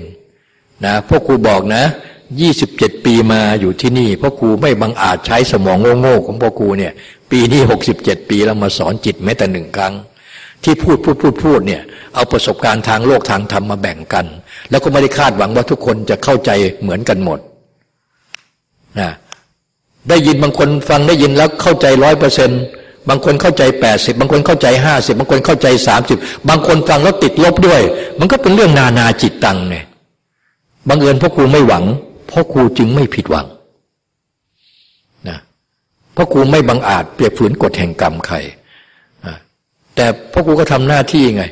นะพ่อครูบอกนะยี่สิบเจ็ดปีมาอยู่ที่นี่พ่อครูไม่บังอาจใช้สมองโง่ๆของพ่อครูเนี่ย ปีนี้หกสิบเจ็ดปีแล้วมาสอนจิตแม้แต่หนึ่งครั้ง ที่พูดพูดพูดพูดเนี่ย เอาประสบการณ์ทางโลกทางธรรมมาแบ่งกัน แล้วก็ไม่ได้คาดหวังว่าทุกคนจะเข้าใจเหมือนกันหมดนะได้ยินบางคนฟังได้ยินแล้วเข้าใจร้อยเปอร์เซ็นต์บางคนเข้าใจแปดสิบบางคนเข้าใจห้าสิบบางคนเข้าใจสามสิบบางคนฟังแล้วติดลบด้วย มันก็เป็นเรื่องนานาจิตตังไงบังเอิญพ่อครูไม่หวังพ่อครูจึงไม่ผิดหวัง พ่อครูไม่บังอาจเปรียบฝืนกฎแห่งกรรมใครแต่พ่อครูก็ทำหน้าที่ไง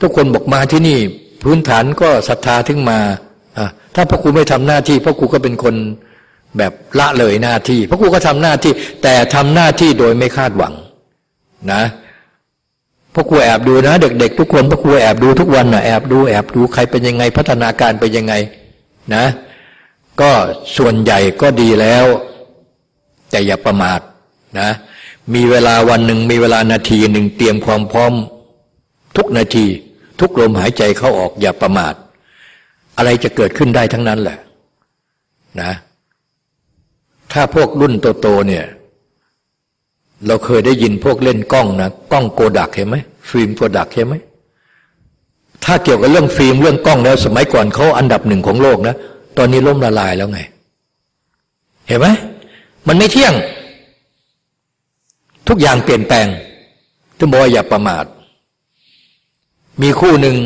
ทุกคนบอกมาที่นี่ พื้นฐานก็ศรัทธาถึงมาถ้าพ่อครูไม่ทำหน้าที่พ่อครูก็เป็นคนแบบละเลยหน้าที่พระครูก็ทำหน้าที่ แต่ทำหน้าที่โดยไม่คาดหวัง นะพระครูแอบดูนะ เด็ก ๆ ทุกคนพระครูแอบดูทุกวันนะแอบดูแอบดูใครเป็นยังไง พัฒนาการเป็นยังไง นะ ก็ส่วนใหญ่ก็ดีแล้ว แต่อย่าประมาทนะ มีเวลาวันหนึ่งมีเวลานาทีหนึ่งเตรียมความพร้อม ทุกนาที ทุกลมหายใจเข้าออกอย่าประมาท อะไรจะเกิดขึ้นได้ทั้งนั้นแหละนะ ถ้าพวกรุ่นโตๆเนี่ย เราเคยได้ยินพวกเล่นกล้องนะกล้องโกดักเห็นไหมฟิล์มโกดักใช่ไหมถ้าเกี่ยวกับเรื่องฟิล์มเรื่องกล้องแล้วสมัยก่อนเขาอันดับหนึ่งของโลกนะ ตอนนี้ล่มละลายแล้วไง เห็นไหม มันไม่เที่ยง ทุกอย่างเปลี่ยนแปลงถึงบอกว่าอย่าประมาท มีคู่หนึ่ง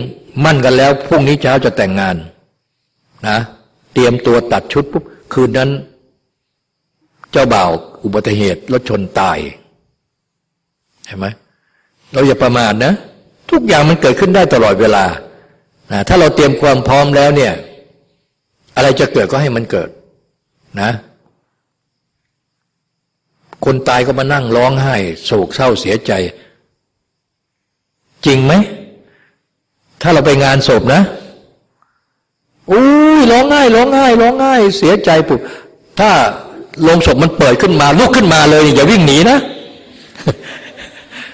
มั่นกันแล้วพรุ่งนี้เช้าจะแต่งงานนะเตรียมตัวตัดชุดปุ๊บคืนนั้น เจ้าบ่าวอุบัติเหตุรถชนตายเห็นไหมเราอย่าประมาทนะ ทุกอย่างมันเกิดขึ้นได้ตลอดเวลานะถ้าเราเตรียมความพร้อมแล้วเนี่ย อะไรจะเกิดก็ให้มันเกิดนะ คนตายก็มานั่งร้องไห้ โศกเศร้าเสียใจ จริงไหม ถ้าเราไปงานศพนะอุ้ยร้องไห้ร้องไห้ร้องไห้เสียใจปุ๊บถ้าลงศพมันเปิดขึ้นมาลุกขึ้นมาเลยอย่าวิ่งหนีนะ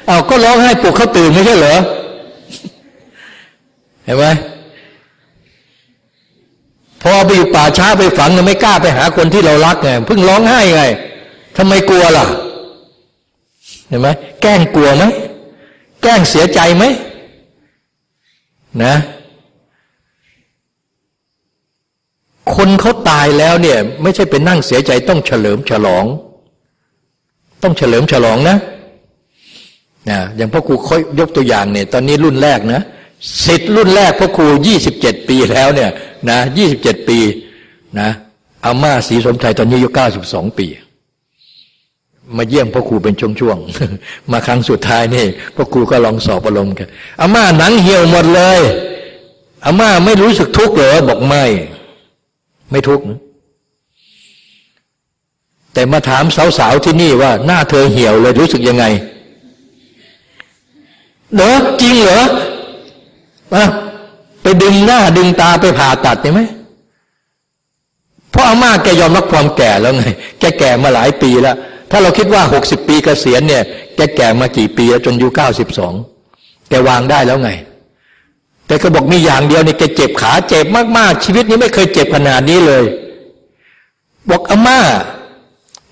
เอาก็ร้องไห้ปลุกเขาตื่นไม่ใช่เหรอเห็นไหมพอไปอยู่ป่าช้าไปฝังเนี่ยไม่กล้าไปหาคนที่เรารักไงเพิ่งร้องไห้ไง ทำไมกลัวล่ะ เห็นไหมแกล้งกลัวไหมแกล้งเสียใจไหมนะ คนเขาตายแล้วเนี่ย ไม่ใช่เป็นนั่งเสียใจต้องเฉลิมฉลอง ต้องเฉลิมฉลองนะนะอย่างพ่อครูค่อยยกตัวอย่างเนี่ย ตอนนี้รุ่นแรกนะสิทธิ์รุ่นแรกพ่อครูยี่สิบเจ็ดปีแล้วเนี่ยนะยี่สิบเจ็ดปีนะอาม่าศรีสมชัยตอนนี้อายุเก้าสิบสองปี มาเยี่ยมพ่อครูเป็นช่วงๆ มาครั้งสุดท้ายนี่พ่อครูก็ลองสอบอารมณ์กันอาม่าหนังเหี่ยวหมดเลยอาม่าไม่รู้สึกทุกข์เหรอบอกไม่ ไม่ทุกข์แต่มาถามสาวๆที่นี่ว่า หน้าเธอเหี่ยวเลยรู้สึกยังไงเหรอจริงเหรอไปดึงหน้าดึงตาไปผ่าตัดใช่ไหมเพราะอาม่าแกยอมรับความแก่แล้วไง แกแก่มาหลายปีแล้ว ถ้าเราคิดว่าหกสิบปีเกษียณเนี่ยแกแก่มากี่ปีแล้วจนอายุเก้าสิบสองแกวางได้แล้วไง แต่ก็บอกมีอย่างเดียวนี่แกเจ็บขาเจ็บมากๆ ชีวิตนี้ไม่เคยเจ็บขนาดนี้เลย บอกอาม่า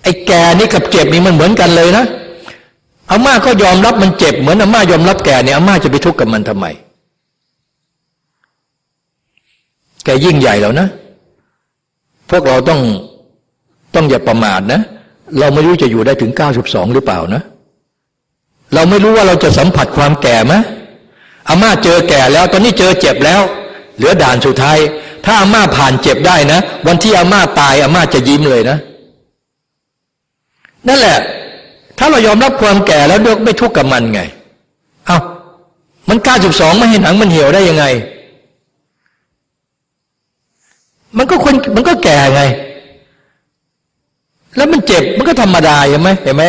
ไอ้แก่นี่กับเจ็บนี่มันเหมือนกันเลยนะอาม่าก็ยอมรับมันเจ็บเหมือนอาม่ายอมรับแกเนี่ยอาม่าจะไปทุกข์กับมันทำไม แกยิ่งใหญ่แล้วนะ พวกเราต้องต้องอย่าประมาทนะ เราไม่รู้จะอยู่ได้ถึงเก้าสิบสองหรือเปล่านะ เราไม่รู้ว่าเราจะสัมผัสความแก่ไหมอาม่าเจอแก่แล้วตอนนี้เจอเจ็บแล้ว เหลือด่านสุดท้าย ถ้าอาม่าผ่านเจ็บได้นะ วันที่อาม่าตายอาม่าจะยิ้มเลยนะ นั่นแหละ ถ้าเรายอมรับความแก่แล้วเลือกไม่ทุกข์กับมันไง เอา้ามันก้าจุดสองไม่เห็นหนังมันเหี่ยวได้ยังไง มันก็คนมันก็แก่ไง แล้วมันเจ็บมันก็ธรรมดาใช่ไหมเห็นไหม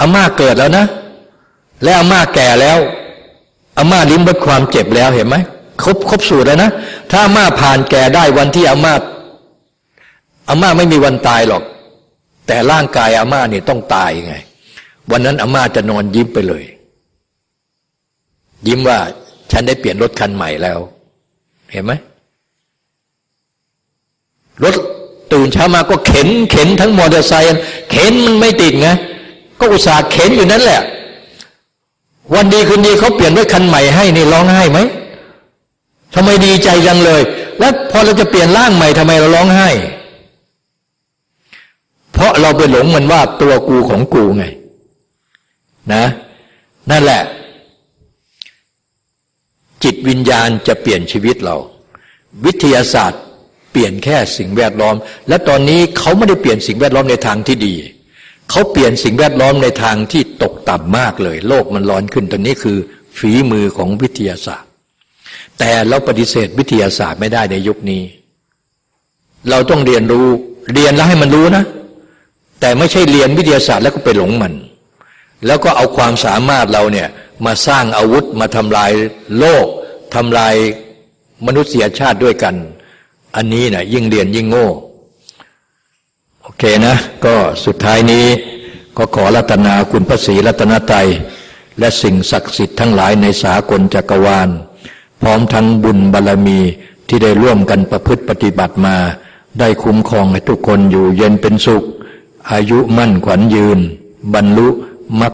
อาม่าเกิดแล้วนะ และอาม่าแก่แล้วอาม่าลิ้มรสความเจ็บแล้วเห็นไหมครบครบสูตรแล้วนะถ้าอาม่าผ่านแก่ได้วันที่อาม่าอาม่าไม่มีวันตายหรอก แต่ร่างกายอาม่าเนี่ยต้องตายไง วันนั้นอาม่าจะนอนยิ้มไปเลย ยิ้มว่าฉันได้เปลี่ยนรถคันใหม่แล้ว เห็นไหมรถ ตื่นเช้ามาก็เข็นเข็นทั้งมอเตอร์ไซค์เข็นมันไม่ติดไงก็อุตส่าห์เข็นอยู่นั่นแหละ วันดีคืนดีเขาเปลี่ยนรถคันใหม่ให้นี่ร้องไห้ไหมทำไมดีใจจังเลย แล้วพอเราจะเปลี่ยนร่างใหม่ทำไมเราร้องไห้ เพราะเราไปหลงมันว่าตัวกูของกูไง นะ นั่นแหละ จิตวิญญาณจะเปลี่ยนชีวิตเรา วิทยาศาสตร์ เปลี่ยนแค่สิ่งแวดล้อม และตอนนี้เขาไม่ได้เปลี่ยนสิ่งแวดล้อมในทางที่ดี เขาเปลี่ยนสิ่งแวดล้อมในทางที่ตกต่ำมากเลย โลกมันร้อนขึ้นตอนนี้คือฝีมือของวิทยาศาสตร์ แต่เราปฏิเสธวิทยาศาสตร์ไม่ได้ในยุคนี้ เราต้องเรียนรู้เรียนแล้วให้มันรู้นะ แต่ไม่ใช่เรียนวิทยาศาสตร์แล้วก็ไปหลงมัน แล้วก็เอาความสามารถเราเนี่ยมาสร้างอาวุธมาทำลายโลกทำลายมนุษยชาติด้วยกัน อันนี้นะยิ่งเรียนยิ่งโง่ โอเคนะ ก็สุดท้ายนี้ก็ขอรัตนาคุณพระศรีรัตนตยและสิ่งศักดิ์สิทธิ์ทั้งหลายในสากลจักรวาล พร้อมทั้งบุญบารรมีที่ได้ร่วมกันประพฤติปฏิบัติมา ได้คุ้มครองให้ทุกคนอยู่เย็นเป็นสุข อายุมั่นขวัญยืน บรรลุ